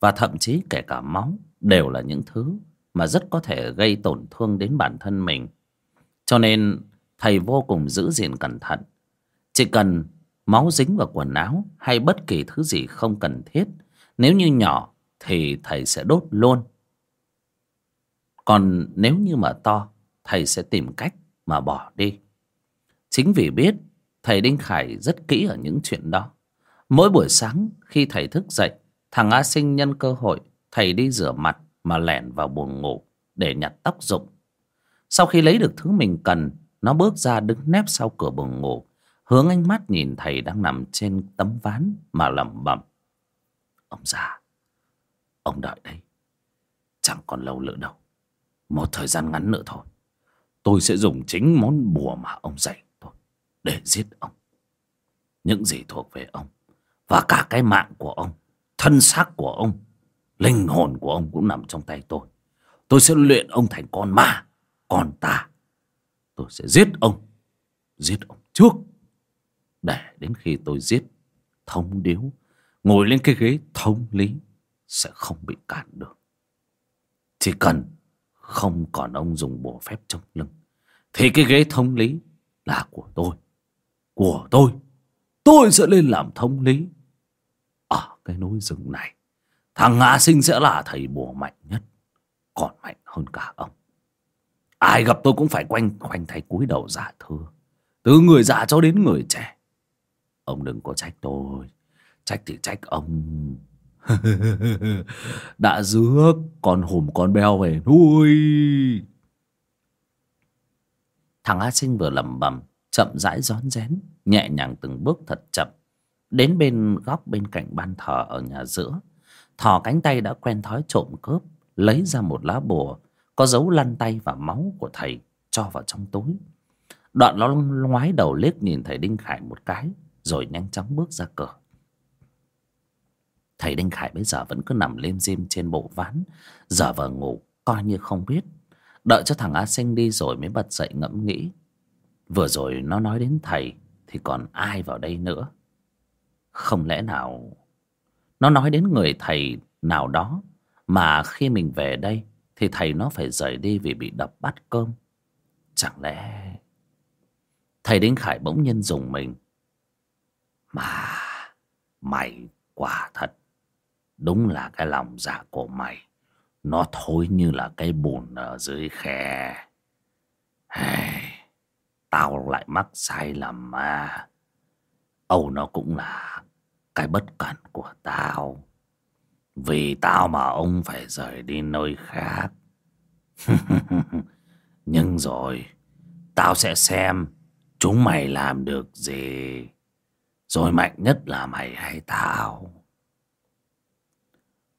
và thậm chí kể cả máu, đều là những thứ mà rất có thể gây tổn thương đến bản thân mình. Cho nên thầy vô cùng giữ gìn cẩn thận. Chỉ cần máu dính vào quần áo hay bất kỳ thứ gì không cần thiết, nếu như nhỏ thì thầy sẽ đốt luôn còn nếu như mà to, Thầy sẽ tìm cách mà bỏ đi. Chính vì biết, Thầy Đinh Khải rất kỹ ở những chuyện đó. Mỗi buổi sáng khi thầy thức dậy, Thằng A Sinh nhân cơ hội, Thầy đi rửa mặt mà lẻn vào buồng ngủ Để nhặt tóc dụng Sau khi lấy được thứ mình cần, Nó bước ra đứng nép sau cửa buồng ngủ, Hướng ánh mắt nhìn thầy đang nằm trên tấm ván Mà lẩm bẩm. Ông già, Ông đợi đây Chẳng còn lâu nữa đâu. Một thời gian ngắn nữa thôi. Tôi sẽ dùng chính món bùa mà ông dạy tôi Để giết ông. Những gì thuộc về ông Và cả cái mạng của ông, Thân xác của ông, Linh hồn của ông cũng nằm trong tay tôi. Tôi sẽ luyện ông thành con ma, Con ta. Tôi sẽ giết ông Giết ông trước Để đến khi tôi giết Thông điếu, Ngồi lên cái ghế thông lý Sẽ không bị cản được. Chỉ cần không còn ông dùng bùa phép chống lưng. Thì cái ghế thống lý Là của tôi. Của tôi. Tôi sẽ lên làm thống lý. Ở cái núi rừng này, Thằng Ngã Sinh sẽ là thầy bùa mạnh nhất, Còn mạnh hơn cả ông. Ai gặp tôi cũng phải quanh khoanh tay cúi đầu giả thưa. Từ người già cho đến người trẻ. Ông đừng có trách tôi. Trách thì trách ông. Đã rước Con hùm con beo về nuôi. Thằng A Sinh vừa lẩm bẩm, Chậm rãi rón rén, Nhẹ nhàng từng bước thật chậm, Đến bên góc bên cạnh ban thờ ở nhà giữa. Thò cánh tay đã quen thói trộm cướp, Lấy ra một lá bùa, Có dấu lăn tay và máu của thầy Cho vào trong túi. Đoạn nó ngoái đầu liếc nhìn thầy Đinh Khải một cái, Rồi nhanh chóng bước ra cửa. Thầy Đinh Khải bây giờ vẫn cứ nằm lim dim trên bộ ván. Giờ vờ ngủ, coi như không biết. Đợi cho thằng A Sinh đi rồi mới bật dậy ngẫm nghĩ. Vừa rồi nó nói đến thầy, Thì còn ai vào đây nữa? Không lẽ nào Nó nói đến người thầy nào đó, Mà khi mình về đây, Thì thầy nó phải rời đi vì bị đập bắt cơm? Chẳng lẽ Thầy Đinh Khải bỗng nhiên dùng mình? Mà Mày quả thật. Đúng là cái lòng dạ của mày. Nó thối như là cái bùn ở dưới khe. Hey, Tao lại mắc sai lầm mà. Âu nó cũng là Cái bất cẩn của tao. Vì tao mà ông phải rời đi nơi khác. Nhưng rồi Tao sẽ xem Chúng mày làm được gì. Rồi mạnh nhất là mày hay tao.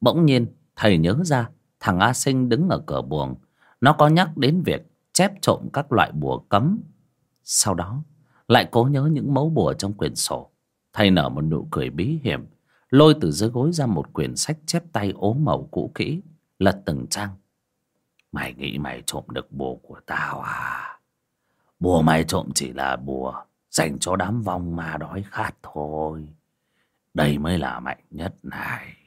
Bỗng nhiên, thầy nhớ ra, Thằng A Sinh đứng ở cửa buồng. Nó có nhắc đến việc chép trộm các loại bùa cấm. Sau đó, lại cố nhớ những mẫu bùa trong quyển sổ. Thầy nở một nụ cười bí hiểm, Lôi từ dưới gối ra một quyển sách chép tay ố màu cũ kỹ, Lật từng trang. Mày nghĩ mày trộm được bùa của tao à? Bùa mày trộm chỉ là bùa Dành cho đám vong ma đói khát thôi. Đây mới là mạnh nhất này.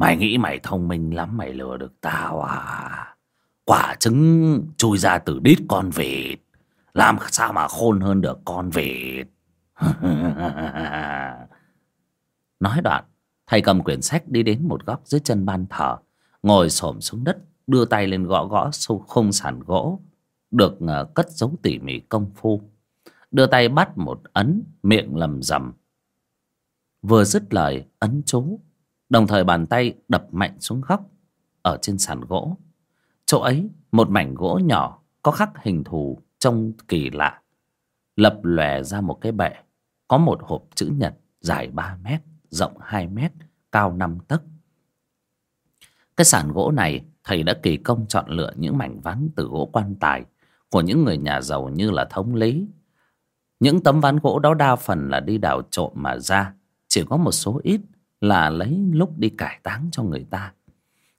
Mày nghĩ mày thông minh lắm, mày lừa được tao à? Quả trứng chui ra từ đít con vịt. Làm sao mà khôn hơn được con vịt? Nói đoạn, Thầy cầm quyển sách đi đến một góc dưới chân ban thờ, Ngồi xổm xuống đất, Đưa tay lên gõ gõ sâu khung sàn gỗ, Được ờ, cất giấu tỉ mỉ công phu. Đưa tay bắt một ấn, Miệng lầm rầm. Vừa dứt lời, ấn chú Đồng thời bàn tay đập mạnh xuống góc, Ở trên sàn gỗ. Chỗ ấy, một mảnh gỗ nhỏ Có khắc hình thù trông kỳ lạ. Lập lòe ra một cái bệ, Có một hộp chữ nhật Dài 3 mét, Rộng 2 mét, Cao 5 tấc. Cái sàn gỗ này, Thầy đã kỳ công chọn lựa những mảnh ván từ gỗ quan tài Của những người nhà giàu như là thống lý. Những tấm ván gỗ đó đa phần là đi đào trộm mà ra, Chỉ có một số ít là lấy lúc đi cải táng cho người ta.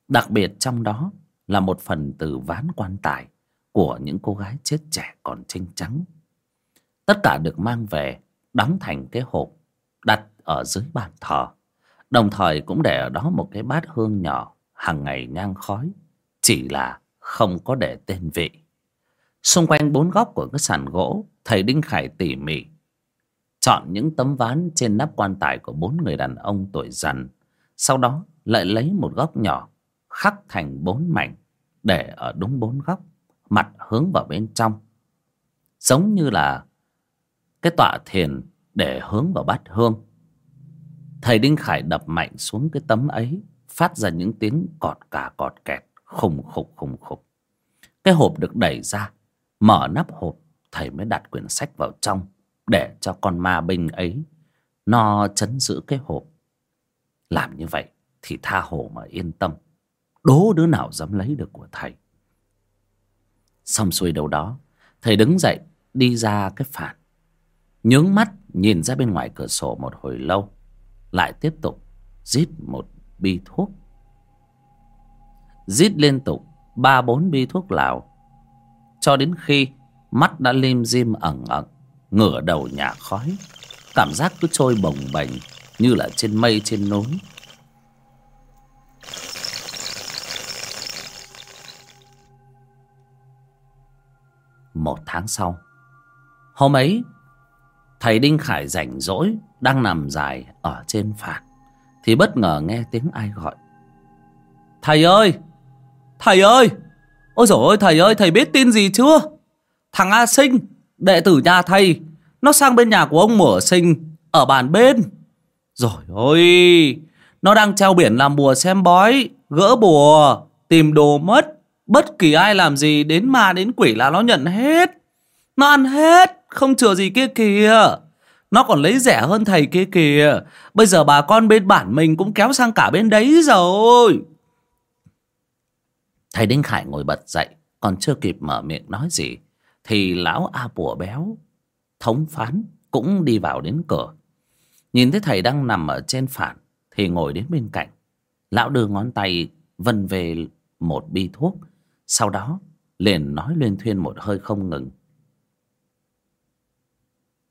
Đặc biệt trong đó là một phần từ ván quan tài của những cô gái chết trẻ còn trinh trắng. Tất cả được mang về, đóng thành cái hộp, đặt ở dưới bàn thờ. Đồng thời cũng để ở đó một cái bát hương nhỏ, hàng ngày nhang khói, chỉ là không có để tên vị. Xung quanh bốn góc của cái sàn gỗ, thầy Đinh Khải tỉ mỉ chọn những tấm ván trên nắp quan tài của bốn người đàn ông tuổi dần sau đó lại lấy một góc nhỏ khắc thành bốn mảnh để ở đúng bốn góc, mặt hướng vào bên trong. Giống như là cái tọa thiền để hướng vào bát hương. Thầy đinh khải đập mạnh xuống cái tấm ấy, phát ra những tiếng cọt cả cọt kẹt, khùng khục khùng khục. Cái hộp được đẩy ra, mở nắp hộp, thầy mới đặt quyển sách vào trong để cho con ma binh ấy nó chấn giữ cái hộp. Làm như vậy thì tha hồ mà yên tâm. Đố đứa nào dám lấy được của thầy. Xong xuôi đâu đó, thầy đứng dậy đi ra cái phản. Nhướng mắt nhìn ra bên ngoài cửa sổ một hồi lâu, lại tiếp tục rít một bi thuốc. Rít liên tục ba bốn bi thuốc lào, cho đến khi mắt đã lim dim ẩn ẩn ngửa đầu nhả khói. Cảm giác cứ trôi bồng bềnh như là trên mây trên núi. Một tháng sau, hôm ấy, thầy đinh khải rảnh rỗi đang nằm dài ở trên phạt thì bất ngờ nghe tiếng ai gọi. Thầy ơi thầy ơi! Ôi dồi ôi, thầy ơi, thầy biết tin gì chưa? Thằng a sinh đệ tử nhà thầy, nó sang bên nhà của ông mở sinh, ở bàn bên. Rồi ôi, nó đang treo biển làm bùa xem bói, gỡ bùa, tìm đồ mất. Bất kỳ ai làm gì, đến ma, đến quỷ là nó nhận hết. Nó ăn hết, không chừa gì kia kìa. Nó còn lấy rẻ hơn thầy kia kìa. Bây giờ bà con bên bản mình cũng kéo sang cả bên đấy rồi. Thầy đinh khải ngồi bật dậy, còn chưa kịp mở miệng nói gì thì lão a bùa béo thống phán cũng đi vào đến cửa. Nhìn thấy thầy đang nằm ở trên phản thì ngồi đến bên cạnh. Lão đưa ngón tay vân về một bi thuốc, sau đó liền nói lên thuyên một hơi không ngừng.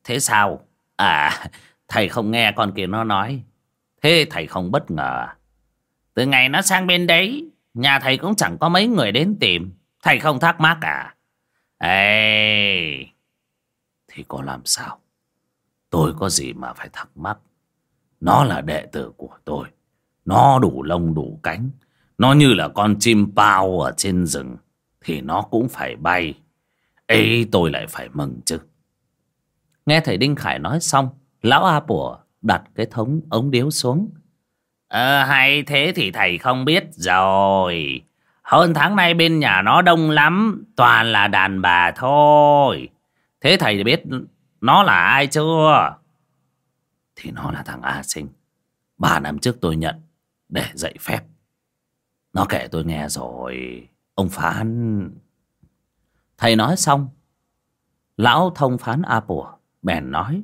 Thế sao? À thầy không nghe con kia nó nói. Thế thầy không bất ngờ. Từ ngày nó sang bên đấy, nhà thầy cũng chẳng có mấy người đến tìm. Thầy không thắc mắc à? Ê! Thì có làm sao? Tôi có gì mà phải thắc mắc? Nó là đệ tử của tôi. Nó đủ lông, đủ cánh. Nó như là con chim bao ở trên rừng. Thì nó cũng phải bay. Ấy tôi lại phải mừng chứ. Nghe thầy đinh khải nói xong, lão a bùa đặt cái thống ống điếu xuống. Ờ hay thế thì thầy không biết. Rồi hơn tháng nay bên nhà nó đông lắm, toàn là đàn bà thôi. Thế thầy biết nó là ai chưa? Thì nó là thằng a sinh. Ba năm trước tôi nhận để dạy phép. Nó kể tôi nghe rồi. Ông phán. Thầy nói xong, lão thông phán a pùa, bèn nói,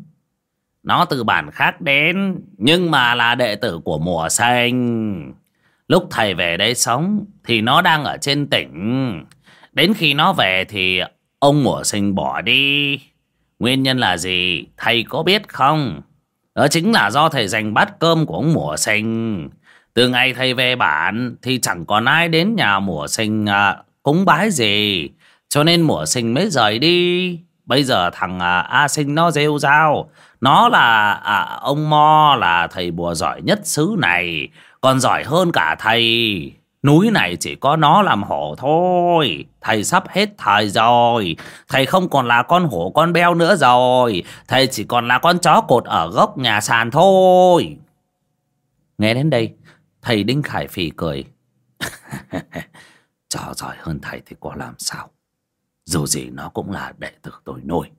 nó từ bản khác đến, nhưng mà là đệ tử của mùa xanh lúc thầy về đây sống thì nó đang ở trên tỉnh. Đến khi nó về thì ông mùa sinh bỏ đi. Nguyên nhân là gì? Thầy có biết không? Đó chính là do thầy dành bát cơm của ông mùa sinh. Từ ngày thầy về bản thì chẳng còn ai đến nhà mùa sinh à, cúng bái gì. Cho nên mùa sinh mới rời đi. Bây giờ thằng à, a sinh nó rêu rao. Nó là à, ông mo là thầy bùa giỏi nhất xứ này còn giỏi hơn cả thầy. Núi này chỉ có nó làm hổ thôi. Thầy sắp hết thời rồi. Thầy không còn là con hổ con beo nữa rồi. Thầy chỉ còn là con chó cột ở gốc nhà sàn thôi. Nghe đến đây thầy đinh khải phì cười, cười. giỏi hơn thầy thì có làm sao? Dù gì nó cũng là đệ tử tôi nuôi.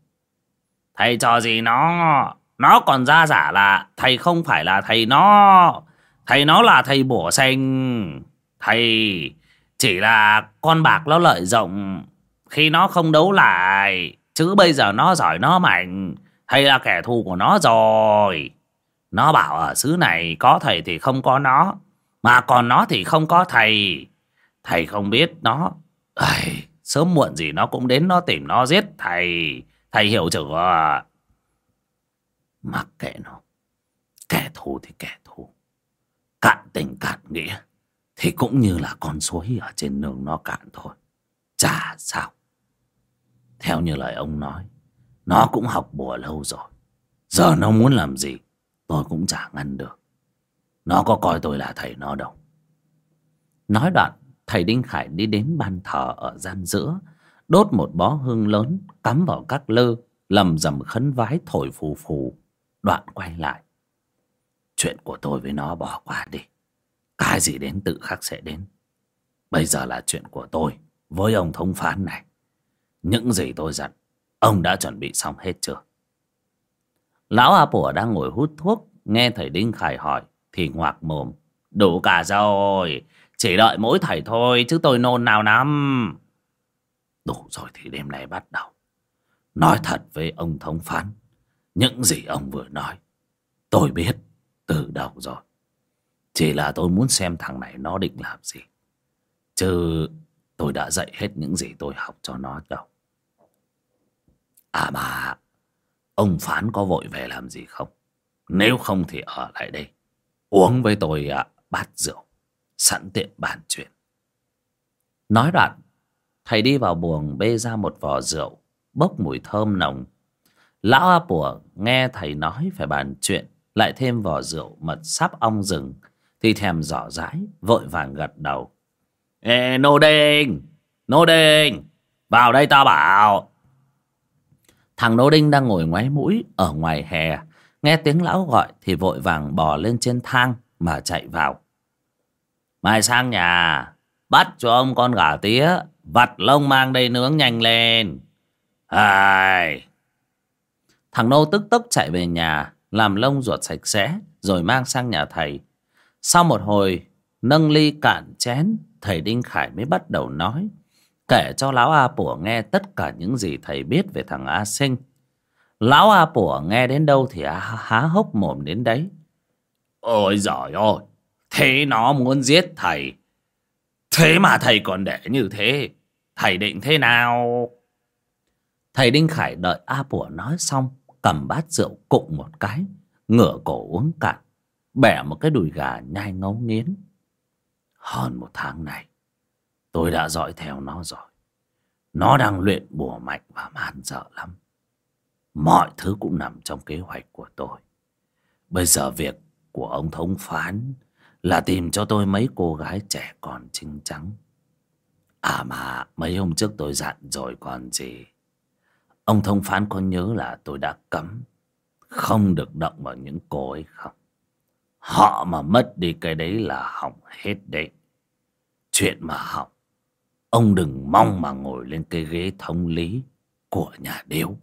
Thầy cho gì nó? Nó còn ra giả là thầy không phải là thầy nó thầy nó là thầy bổ xanh thầy chỉ là con bạc nó lợi dụng. Khi nó không đấu lại chứ bây giờ nó giỏi nó mạnh thầy là kẻ thù của nó rồi. Nó bảo ở xứ này có thầy thì không có nó mà còn nó thì không có thầy. Thầy không biết nó. Ây, sớm muộn gì nó cũng đến nó tìm nó giết thầy. Thầy hiểu chưa? Mặc kệ nó. Kẻ thù thì kẻ thù cạn tình cạn nghĩa. Thì cũng như là con suối ở trên nương nó cạn thôi. Chả sao. Theo như lời ông nói, nó cũng học bùa lâu rồi. Giờ nó muốn làm gì, tôi cũng chả ngăn được. Nó có coi tôi là thầy nó đâu. Nói đoạn, thầy đinh khải đi đến ban thờ ở gian giữa, đốt một bó hương lớn cắm vào các lơ, lầm rầm khấn vái thổi phù phù. Đoạn quay lại chuyện của tôi với nó bỏ qua đi cái gì đến tự khắc sẽ đến bây giờ là chuyện của tôi với ông thông phán này những gì tôi dặn ông đã chuẩn bị xong hết chưa lão a pủa đang ngồi hút thuốc, nghe thầy đinh khải hỏi, thì ngoạc mồm đủ cả rồi, Chỉ đợi mỗi thầy thôi, chứ tôi nôn nào lắm. Đủ rồi thì đêm nay bắt đầu. Nói thật với ông thống phán. Những gì ông vừa nói. Tôi biết từ đầu rồi. Chỉ là tôi muốn xem thằng này nó định làm gì. Chứ tôi đã dạy hết những gì tôi học cho nó đâu. À mà ông phán có vội về làm gì không? Nếu không thì ở lại đây. Uống với tôi à, bát rượu. Sẵn tiện bàn chuyện. Nói đoạn, thầy đi vào buồng bê ra một vò rượu, bốc mùi thơm nồng. Lão A Pùa nghe thầy nói phải bàn chuyện, lại thêm vỏ rượu mật sáp ong rừng, thì thèm rõ rãi, vội vàng gật đầu. Ê, Nô Đinh! Nô Đinh! Vào đây tao bảo! Thằng Nô Đinh đang ngồi ngoáy mũi ở ngoài hè, nghe tiếng lão gọi thì vội vàng bò lên trên thang mà chạy vào. Mai sang nhà, bắt cho ông con gà tía, vặt lông mang đây nướng nhanh lên. Ai... Thằng Nô tức tốc chạy về nhà, làm lông ruột sạch sẽ, rồi mang sang nhà thầy. Sau một hồi, nâng ly cạn chén, thầy Đinh Khải mới bắt đầu nói. Kể cho lão A Pủa nghe tất cả những gì thầy biết về thằng A Sinh. Lão A Pủa nghe đến đâu thì há hốc mồm đến đấy. Ôi giời ơi, thế nó muốn giết thầy. Thế mà thầy còn để như thế. Thầy định thế nào? Thầy Đinh Khải đợi A Pủa nói xong, cầm bát rượu cụng một cái, ngửa cổ uống cạn, bẻ một cái đùi gà nhai ngấu nghiến. Hơn một tháng này, tôi đã dõi theo nó rồi. Nó đang luyện bùa mạnh và man dợ lắm. Mọi thứ cũng nằm trong kế hoạch của tôi. Bây giờ việc của ông thống phán là tìm cho tôi mấy cô gái trẻ còn trinh trắng. À mà mấy hôm trước tôi dặn rồi còn gì. Ông thông phán có nhớ là tôi đã cấm không được động vào những cô ấy không? Họ mà mất đi cái đấy là hỏng hết đấy. Chuyện mà hỏng, ông đừng mong mà ngồi lên cái ghế thống lý của nhà điếu.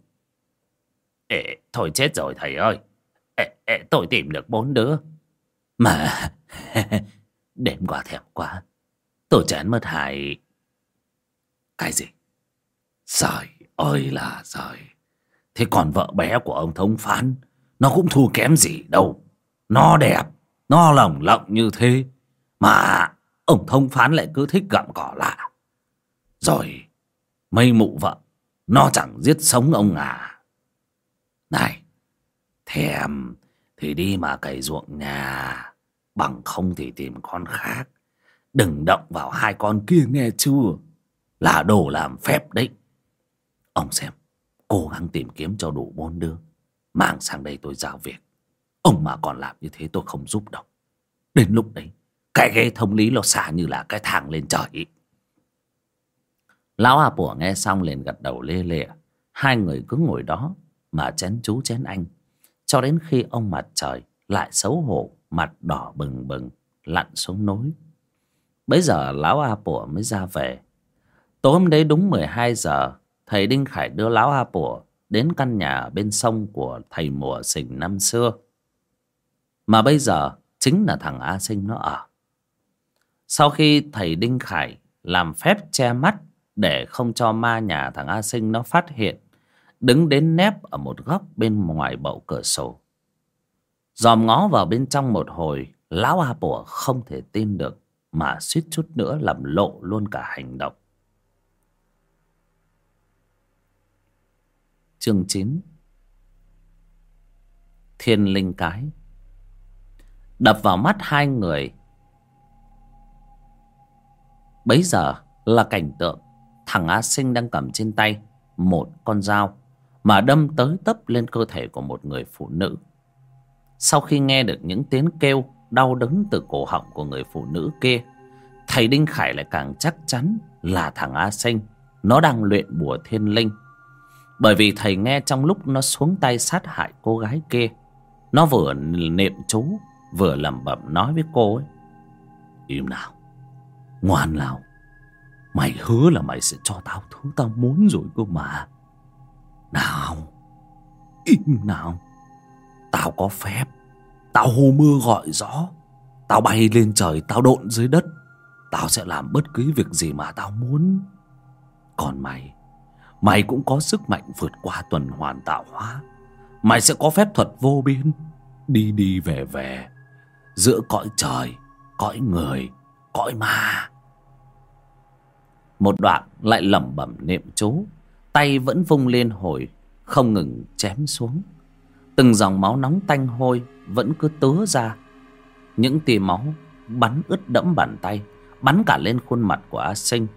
Ê, thôi chết rồi thầy ơi. Ê, ê, tôi tìm được bốn đứa. Mà đêm qua thèm quá. Tôi chán mất hại. Cái gì? Trời ơi là giời Thế còn vợ bé của ông thống phán, nó cũng thua kém gì đâu. Nó đẹp, nó lồng lộng như thế. Mà ông thông phán lại cứ thích gặm cỏ lạ. Rồi, mây mụ vợ, nó chẳng giết sống ông à. Này, thèm thì đi mà cày ruộng nhà. Bằng không thì tìm con khác. Đừng động vào hai con kia nghe chưa? Là đồ làm phép đấy. Ông xem, cố gắng tìm kiếm cho đủ bốn đứa. Mang sang đây tôi giao việc. Ông mà còn làm như thế tôi không giúp đâu. Đến lúc đấy, cái ghế thông lý nó xả như là cái thang lên trời ý. Lão A Pủa nghe xong liền gật đầu lê lịa. Hai người cứ ngồi đó mà chén chú chén anh. Cho đến khi ông mặt trời lại xấu hổ, mặt đỏ bừng bừng, lặn xuống nối. Bây giờ lão A Pủa mới ra về. Tối hôm đấy đúng 12 giờ, thầy Đinh Khải đưa lão A Pủa đến căn nhà bên sông của thầy mùa sình năm xưa. Mà bây giờ chính là thằng A Sinh nó ở. Sau khi thầy Đinh Khải làm phép che mắt để không cho ma nhà thằng A Sinh nó phát hiện, đứng đến nép ở một góc bên ngoài bậu cửa sổ. Dòm ngó vào bên trong một hồi, lão A Pủa không thể tin được mà suýt chút nữa làm lộ luôn cả hành động. Chương 9 Thiên linh cái. Đập vào mắt hai người. Bấy giờ là cảnh tượng Thằng A Sinh đang cầm trên tay Một con dao Mà đâm tới tấp lên cơ thể của một người phụ nữ. Sau khi nghe được những tiếng kêu Đau đớn từ cổ họng của người phụ nữ kia, Thầy Đinh Khải lại càng chắc chắn Là thằng A Sinh. Nó đang luyện bùa thiên linh bởi vì thầy nghe trong lúc nó xuống tay sát hại cô gái kia, Nó vừa niệm chú, Vừa lẩm bẩm nói với cô ấy, Im nào, Ngoan nào, Mày hứa là mày sẽ cho tao thứ tao muốn rồi cơ mà. Nào, Im nào, Tao có phép, Tao hô mưa gọi gió, Tao bay lên trời, Tao độn dưới đất, Tao sẽ làm bất cứ việc gì mà tao muốn. Còn mày Mày cũng có sức mạnh vượt qua tuần hoàn tạo hóa. Mày sẽ có phép thuật vô biên, Đi đi về về. Giữa cõi trời, Cõi người, Cõi ma. Một đoạn lại lẩm bẩm niệm chú. Tay vẫn vung lên hồi, Không ngừng chém xuống. Từng dòng máu nóng tanh hôi Vẫn cứ tứa ra. Những tia máu bắn ướt đẫm bàn tay, Bắn cả lên khuôn mặt của A Sinh.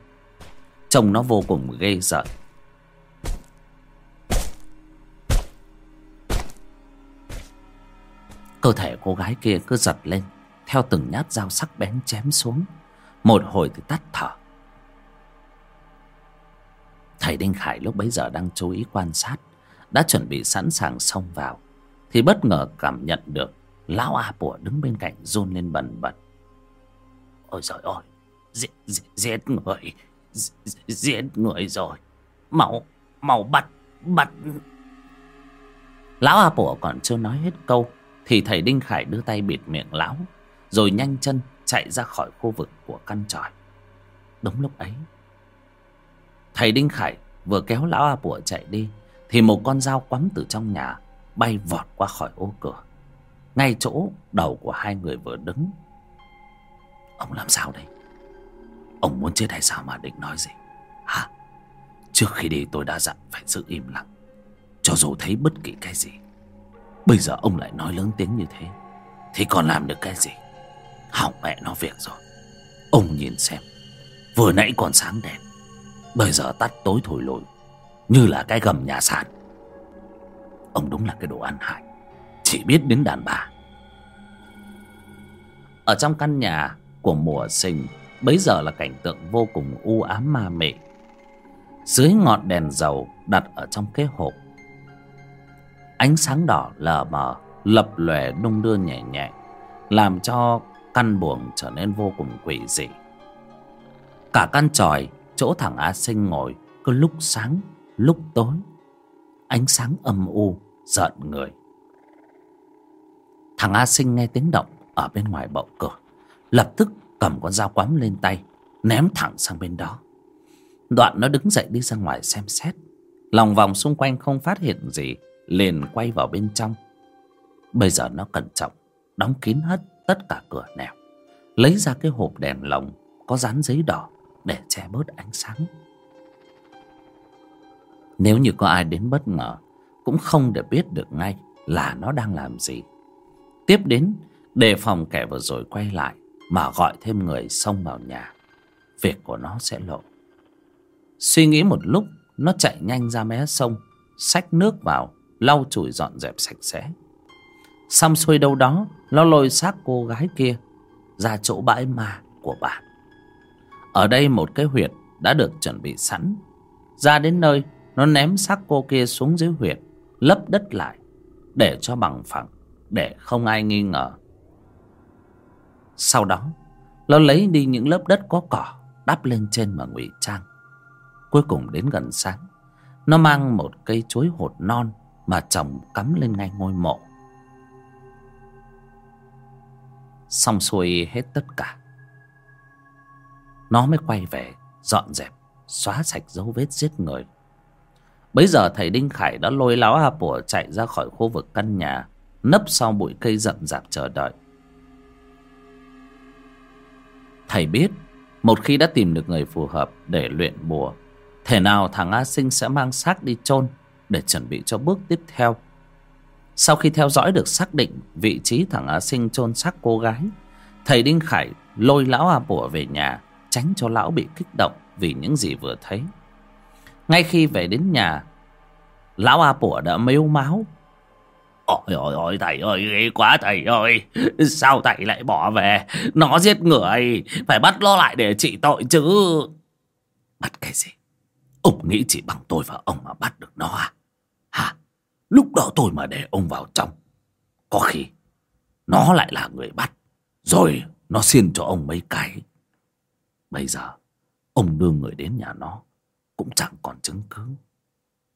Trông nó vô cùng ghê rợn. Cơ thể cô gái kia cứ giật lên Theo từng nhát dao sắc bén chém xuống. Một hồi thì tắt thở. Thầy Đinh Khải lúc bấy giờ đang chú ý quan sát Đã chuẩn bị sẵn sàng xông vào Thì bất ngờ cảm nhận được Lão A bùa đứng bên cạnh run lên bần bật. Ôi trời ơi Giết, giết, giết người giết, giết người rồi. Màu, màu bắt, bắt. Lão A bùa còn chưa nói hết câu thì thầy Đinh Khải đưa tay bịt miệng lão, Rồi nhanh chân chạy ra khỏi khu vực của căn tròi. Đúng lúc ấy, Thầy Đinh Khải vừa kéo lão A bùa chạy đi, Thì một con dao quắm từ trong nhà Bay vọt qua khỏi ô cửa. Ngay chỗ đầu của hai người vừa đứng. Ông làm sao đây? Ông muốn chết hay sao mà định nói gì? Hả? Trước khi đi tôi đã dặn phải giữ im lặng, Cho dù thấy bất kỳ cái gì. Bây giờ ông lại nói lớn tiếng như thế. Thì còn làm được cái gì? Hỏng mẹ nó việc rồi. Ông nhìn xem. Vừa nãy còn sáng đèn. Bây giờ tắt tối thổi lùi Như là cái gầm nhà sàn. Ông đúng là cái đồ ăn hại. Chỉ biết đến đàn bà. Ở trong căn nhà của mùa sinh, Bấy giờ là cảnh tượng vô cùng u ám ma mị. Dưới ngọn đèn dầu đặt ở trong cái hộp Ánh sáng đỏ lờ mờ, Lập lòe đung đưa nhẹ nhẹ, Làm cho căn buồng trở nên vô cùng quỷ dị. Cả căn tròi, Chỗ thằng A Sinh ngồi, Cứ lúc sáng, lúc tối, Ánh sáng âm u Giận người. Thằng A Sinh nghe tiếng động Ở bên ngoài bậu cửa, Lập tức cầm con dao quắm lên tay, Ném thẳng sang bên đó. Đoạn nó đứng dậy đi ra ngoài xem xét, Lòng vòng xung quanh không phát hiện gì Liền quay vào bên trong. Bây giờ nó cẩn trọng, Đóng kín hết tất cả cửa nẻo, Lấy ra cái hộp đèn lồng Có dán giấy đỏ Để che bớt ánh sáng. Nếu như có ai đến bất ngờ, Cũng không để biết được ngay Là nó đang làm gì. Tiếp đến, Đề phòng kẻ vừa rồi quay lại Mà gọi thêm người xông vào nhà. Việc của nó sẽ lộ. Suy nghĩ một lúc, Nó chạy nhanh ra mé sông, Xách nước vào lau chùi dọn dẹp sạch sẽ. Xong xuôi đâu đó, nó lôi xác cô gái kia ra chỗ bãi ma của bạn ở đây một cái huyệt đã được chuẩn bị sẵn. Ra đến nơi, nó ném xác cô kia xuống dưới huyệt, lấp đất lại, để cho bằng phẳng, để không ai nghi ngờ. Sau đó, nó lấy đi những lớp đất có cỏ, đắp lên trên mà ngụy trang. Cuối cùng đến gần sáng, nó mang một cây chuối hột non mà chồng cắm lên ngay ngôi mộ. Xong xuôi hết tất cả. Nó mới quay về, dọn dẹp, xóa sạch dấu vết giết người. Bấy giờ thầy đinh khải đã lôi láo a pủa chạy ra khỏi khu vực căn nhà, nấp sau bụi cây rậm rạp chờ đợi. Thầy biết, một khi đã tìm được người phù hợp để luyện bùa thể nào thằng a sinh sẽ mang xác đi chôn? Để chuẩn bị cho bước tiếp theo. Sau khi theo dõi được xác định vị trí thằng a sinh chôn xác cô gái, thầy đinh khải lôi lão a bùa về nhà, tránh cho lão bị kích động vì những gì vừa thấy. Ngay khi về đến nhà, lão a bùa đã mếu máu. Ôi ôi ôi, thầy ơi, ghê quá thầy ơi, sao thầy lại bỏ về? Nó giết người, phải bắt nó lại để trị tội chứ. Bắt cái gì? Ông nghĩ chỉ bằng tôi và ông mà bắt được nó à? Hả? Lúc đó tôi mà để ông vào trong. Có khi nó lại là người bắt. Rồi nó xin cho ông mấy cái. Bây giờ ông đưa người đến nhà nó cũng chẳng còn chứng cứ.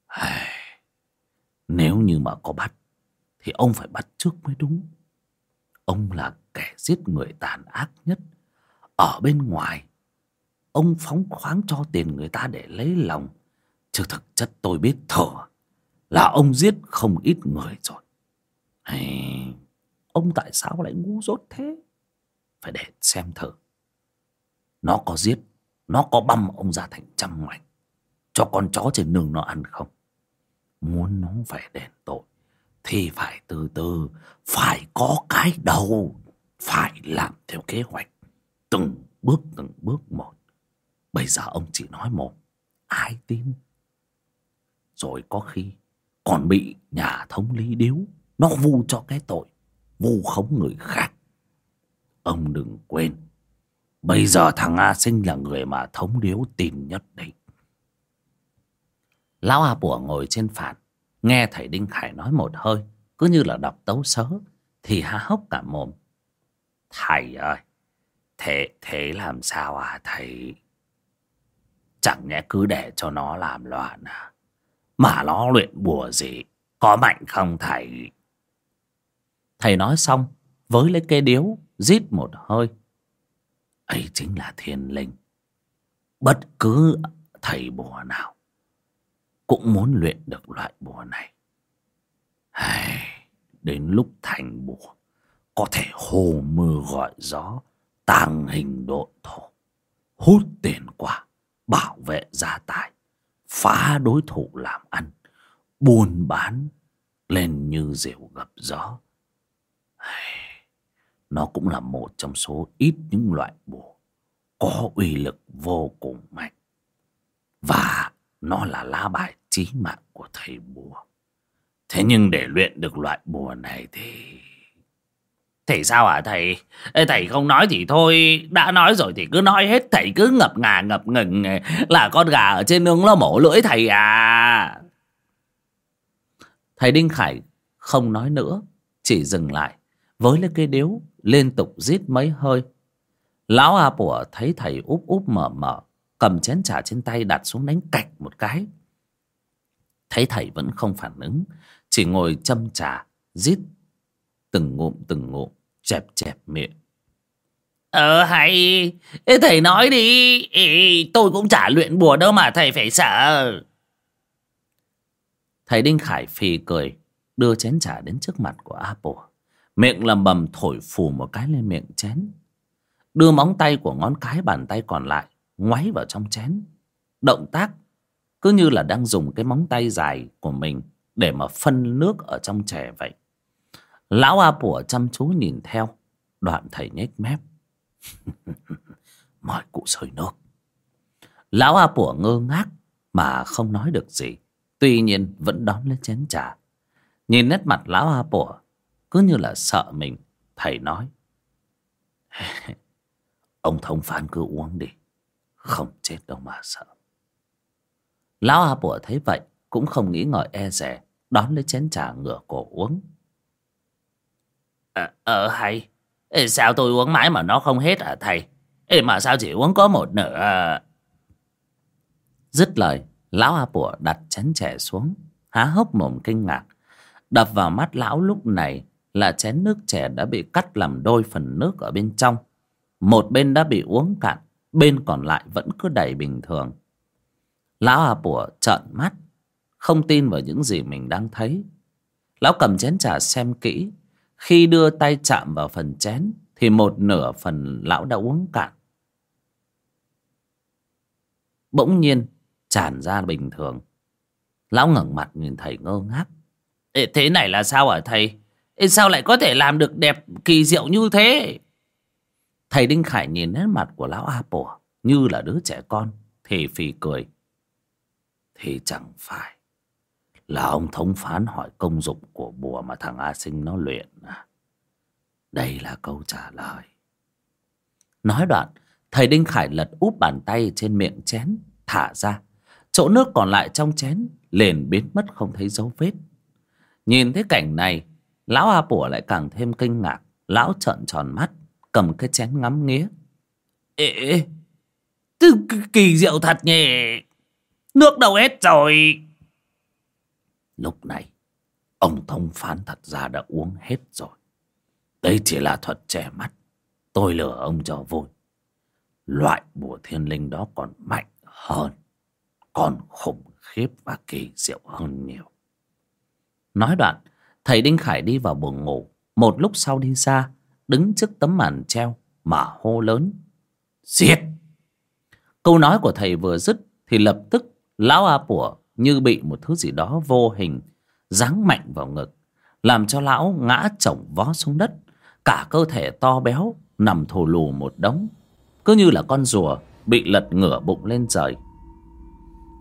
Hey, nếu như mà có bắt thì ông phải bắt trước mới đúng. Ông là kẻ giết người tàn ác nhất. Ở bên ngoài ông phóng khoáng cho tiền người ta để lấy lòng chứ thực chất tôi biết thừa là ông giết không ít người rồi. Hay ông tại sao lại ngu dốt thế? Phải để xem thử. Nó có giết, nó có băm ông ra thành trăm mảnh. Cho con chó trên nương nó ăn không? Muốn nó phải đền tội, thì phải từ từ, phải có cái đầu, phải làm theo kế hoạch. Từng bước từng bước một. Bây giờ ông chỉ nói một, ai tin? Rồi có khi còn bị nhà thống lý điếu. Nó vu cho cái tội, vu khống người khác. Ông đừng quên, bây giờ thằng a sinh là người mà thống điếu tin nhất đấy. Lão a bủa ngồi trên phản, nghe thầy đinh khải nói một hơi, cứ như là đọc tấu sớ, thì há hốc cả mồm. Thầy ơi, thế thế làm sao à thầy? Chẳng nhẽ cứ để cho nó làm loạn à? Mà nó luyện bùa gì có mạnh không thầy? Thầy nói xong với lấy cây điếu rít một hơi. Ấy chính là thiên linh. Bất cứ thầy bùa nào cũng muốn luyện được loại bùa này. Hay, đến lúc thành bùa có thể hồ mưa gọi gió tàng hình độ thổ hút tiền quả bảo vệ gia tài phá đối thủ làm ăn, buôn bán lên như diều gặp gió. Nó cũng là một trong số ít những loại bùa có uy lực vô cùng mạnh. Và nó là lá bài chí mạng của thầy bùa. Thế nhưng để luyện được loại bùa này thì thì sao hả thầy? Thầy không nói thì thôi, đã nói rồi thì cứ nói hết, thầy cứ ngập ngà ngập ngừng là con gà ở trên nương nó mổ lưỡi thầy à. Thầy Đinh Khải không nói nữa, chỉ dừng lại, với lấy cây điếu, liên tục rít mấy hơi. Lão A Pủa thấy thầy úp úp mở mở, cầm chén trà trên tay đặt xuống đánh cạch một cái. Thấy thầy vẫn không phản ứng, chỉ ngồi châm trà, rít từng ngụm từng ngụm chẹp chẹp miệng. Ờ hay. Thầy nói đi. Tôi cũng chả luyện bùa đâu mà thầy phải sợ. Thầy đinh khải phì cười đưa chén trà đến trước mặt của a bùa miệng lầm bầm thổi phù một cái lên miệng chén. Đưa móng tay của ngón cái bàn tay còn lại ngoáy vào trong chén. Động tác cứ như là đang dùng cái móng tay dài của mình để mà phân nước ở trong chè vậy Lão A Pủa chăm chú nhìn theo. Đoạn thầy nhếch mép. mọi cụ sôi nước. Lão A Pủa ngơ ngác mà không nói được gì. Tuy nhiên vẫn đón lấy chén trà. Nhìn nét mặt lão A Pủa cứ như là sợ mình. Thầy nói. Ông thông phán cứ uống đi. Không chết đâu mà sợ. Lão A Pủa thấy vậy, cũng không nghĩ ngợi e rẻ đón lấy chén trà ngửa cổ uống Ờ, ờ hay. Sao tôi uống mãi mà nó không hết hả thầy? Ê, Mà sao chỉ uống có một nửa à? Dứt lời Lão A Pủa đặt chén chè xuống Há hốc mồm kinh ngạc. Đập vào mắt lão lúc này Là chén nước chè đã bị cắt làm đôi phần nước ở bên trong. Một bên đã bị uống cạn Bên còn lại vẫn cứ đầy bình thường. Lão A Pủa trợn mắt Không tin vào những gì mình đang thấy. Lão cầm chén trà xem kỹ khi đưa tay chạm vào phần chén Thì một nửa phần lão đã uống cạn. Bỗng nhiên tràn ra bình thường. Lão ngẩng mặt nhìn thầy ngơ ngác. Ê, Thế này là sao hả thầy? Ê, Sao lại có thể làm được đẹp kỳ diệu như thế? Thầy Đinh Khải nhìn nét mặt của lão A bùa Như là đứa trẻ con Thì phì cười. Thì chẳng phải là ông thống phán hỏi công dụng của bùa mà thằng A Sinh nó luyện à? Đây là câu trả lời. Nói đoạn, thầy Đinh Khải lật úp bàn tay trên miệng chén, thả ra. Chỗ nước còn lại trong chén liền biến mất không thấy dấu vết. Nhìn thấy cảnh này, lão A Pủa lại càng thêm kinh ngạc. Lão trợn tròn mắt, cầm cái chén ngắm nghía. Ê, ê, kỳ diệu thật nhỉ. Nước đâu hết rồi. Lúc này, ông thông phán thật ra đã uống hết rồi. Đây chỉ là thuật trẻ mắt. Tôi lừa ông cho vui. loại bùa thiên linh đó còn mạnh hơn còn khủng khiếp và kỳ diệu hơn nhiều nói đoạn thầy đinh khải đi vào buồng ngủ một lúc sau đi ra đứng trước tấm màn treo mà hô lớn giết câu nói của thầy vừa dứt thì lập tức lão a pủa như bị một thứ gì đó vô hình giáng mạnh vào ngực, làm cho lão ngã chồng vó xuống đất, cả cơ thể to béo nằm thù lù một đống, cứ như là con rùa bị lật ngửa bụng lên trời.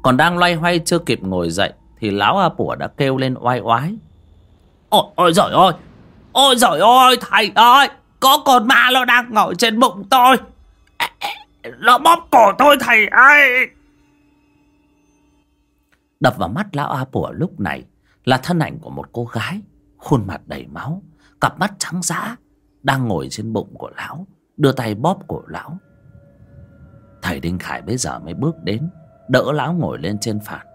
Còn đang loay hoay chưa kịp ngồi dậy thì lão a pủa đã kêu lên oai oái. Ôi ôi giỏi ôi ôi giỏi ôi thầy ơi! Có con ma nó đang ngồi trên bụng tôi. Nó bóp cổ tôi, thầy ơi! Đập vào mắt lão a pủa lúc này là thân ảnh của một cô gái khuôn mặt đầy máu cặp mắt trắng dã đang ngồi trên bụng của lão đưa tay bóp cổ lão. Thầy đinh khải bây giờ mới bước đến đỡ lão ngồi lên trên phản.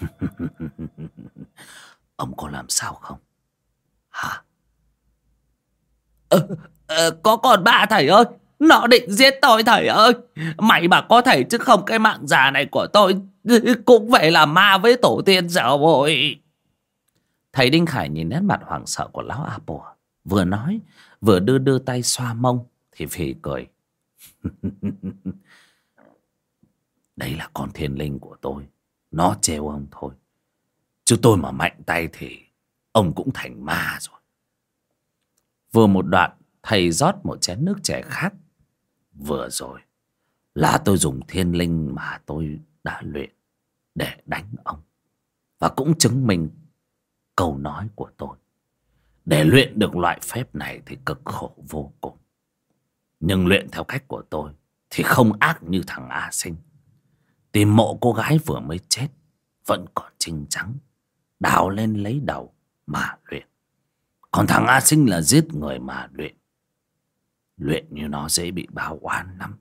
Ông có làm sao không? Hả? Ờ, ờ, có còn ba thầy ơi nó định giết tôi thầy ơi. Mày mà có thầy chứ không cái mạng già này của tôi Cũng vậy là ma với tổ tiên rồi Thầy Đinh Khải nhìn nét mặt hoảng sợ của lão A Bùa, Vừa nói, Vừa đưa đưa tay xoa mông, Thì phì cười. Đây là con thiên linh của tôi, Nó trêu ông thôi. Chứ tôi mà mạnh tay thì Ông cũng thành ma rồi. Vừa một đoạn, Thầy rót một chén nước trẻ khác Vừa rồi, Là tôi dùng thiên linh mà tôi đã luyện Để đánh ông. Và cũng chứng minh câu nói của tôi. Để luyện được loại phép này thì cực khổ vô cùng. Nhưng luyện theo cách của tôi Thì không ác như thằng A Sinh. Tìm mộ cô gái vừa mới chết, Vẫn còn trinh trắng, Đào lên lấy đầu mà luyện. Còn thằng A Sinh là giết người mà luyện. Luyện như nó dễ bị báo oan lắm.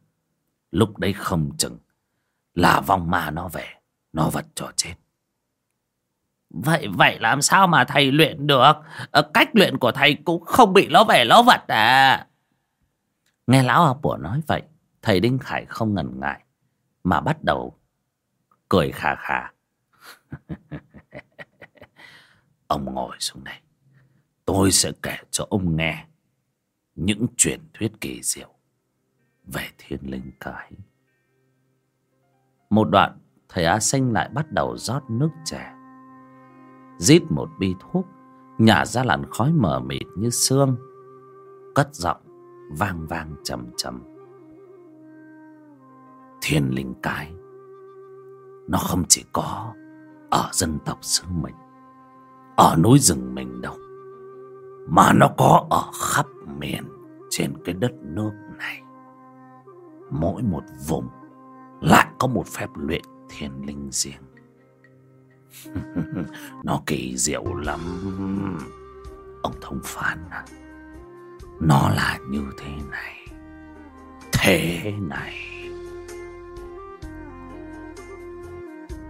Lúc đấy không chừng là vong ma nó về, Nó vật cho chết. Vậy vậy làm sao mà thầy luyện được? Ờ, cách luyện của thầy cũng không bị nó về nó vật à? Nghe lão a bùa nói vậy, Thầy Đinh Khải không ngần ngại, Mà bắt đầu Cười khà khà. Ông ngồi xuống đây Tôi sẽ kể cho ông nghe những truyền thuyết kỳ diệu về thiên linh cái. Một đoạn, thầy Á Sinh lại bắt đầu rót nước chè. Rít một bi thuốc, nhả ra làn khói mờ mịt như sương. Cất giọng, vang vang trầm trầm. Thiên linh cái, nó không chỉ có ở dân tộc xứ mình, ở núi rừng mình đâu mà nó có ở khắp miền trên cái đất nước này mỗi một vùng có một phép luyện thiên linh riêng. Nó kỳ diệu lắm. Ông thông phán à nó là như thế này. Thế này.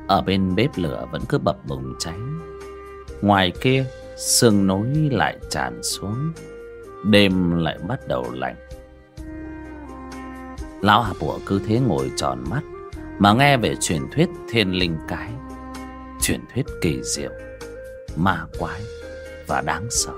Ở bên bếp lửa vẫn cứ bập bùng cháy. Ngoài kia, sương nối lại tràn xuống. Đêm lại bắt đầu lạnh. Lão hà bùa cứ thế ngồi tròn mắt mà nghe về truyền thuyết thiên linh cái, truyền thuyết kỳ diệu, ma quái và đáng sợ.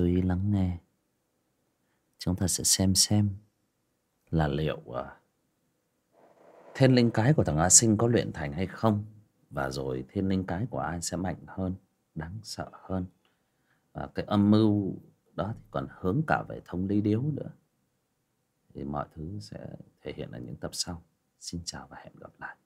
Chú ý lắng nghe. Chúng ta sẽ xem xem Là liệu uh, Thiên linh cái của thằng A Sinh có luyện thành hay không Và rồi thiên linh cái của ai sẽ mạnh hơn Đáng sợ hơn. Và cái âm mưu đó thì còn hướng cả về thông lý điếu nữa. Thì mọi thứ sẽ thể hiện ở những tập sau. Xin chào và hẹn gặp lại.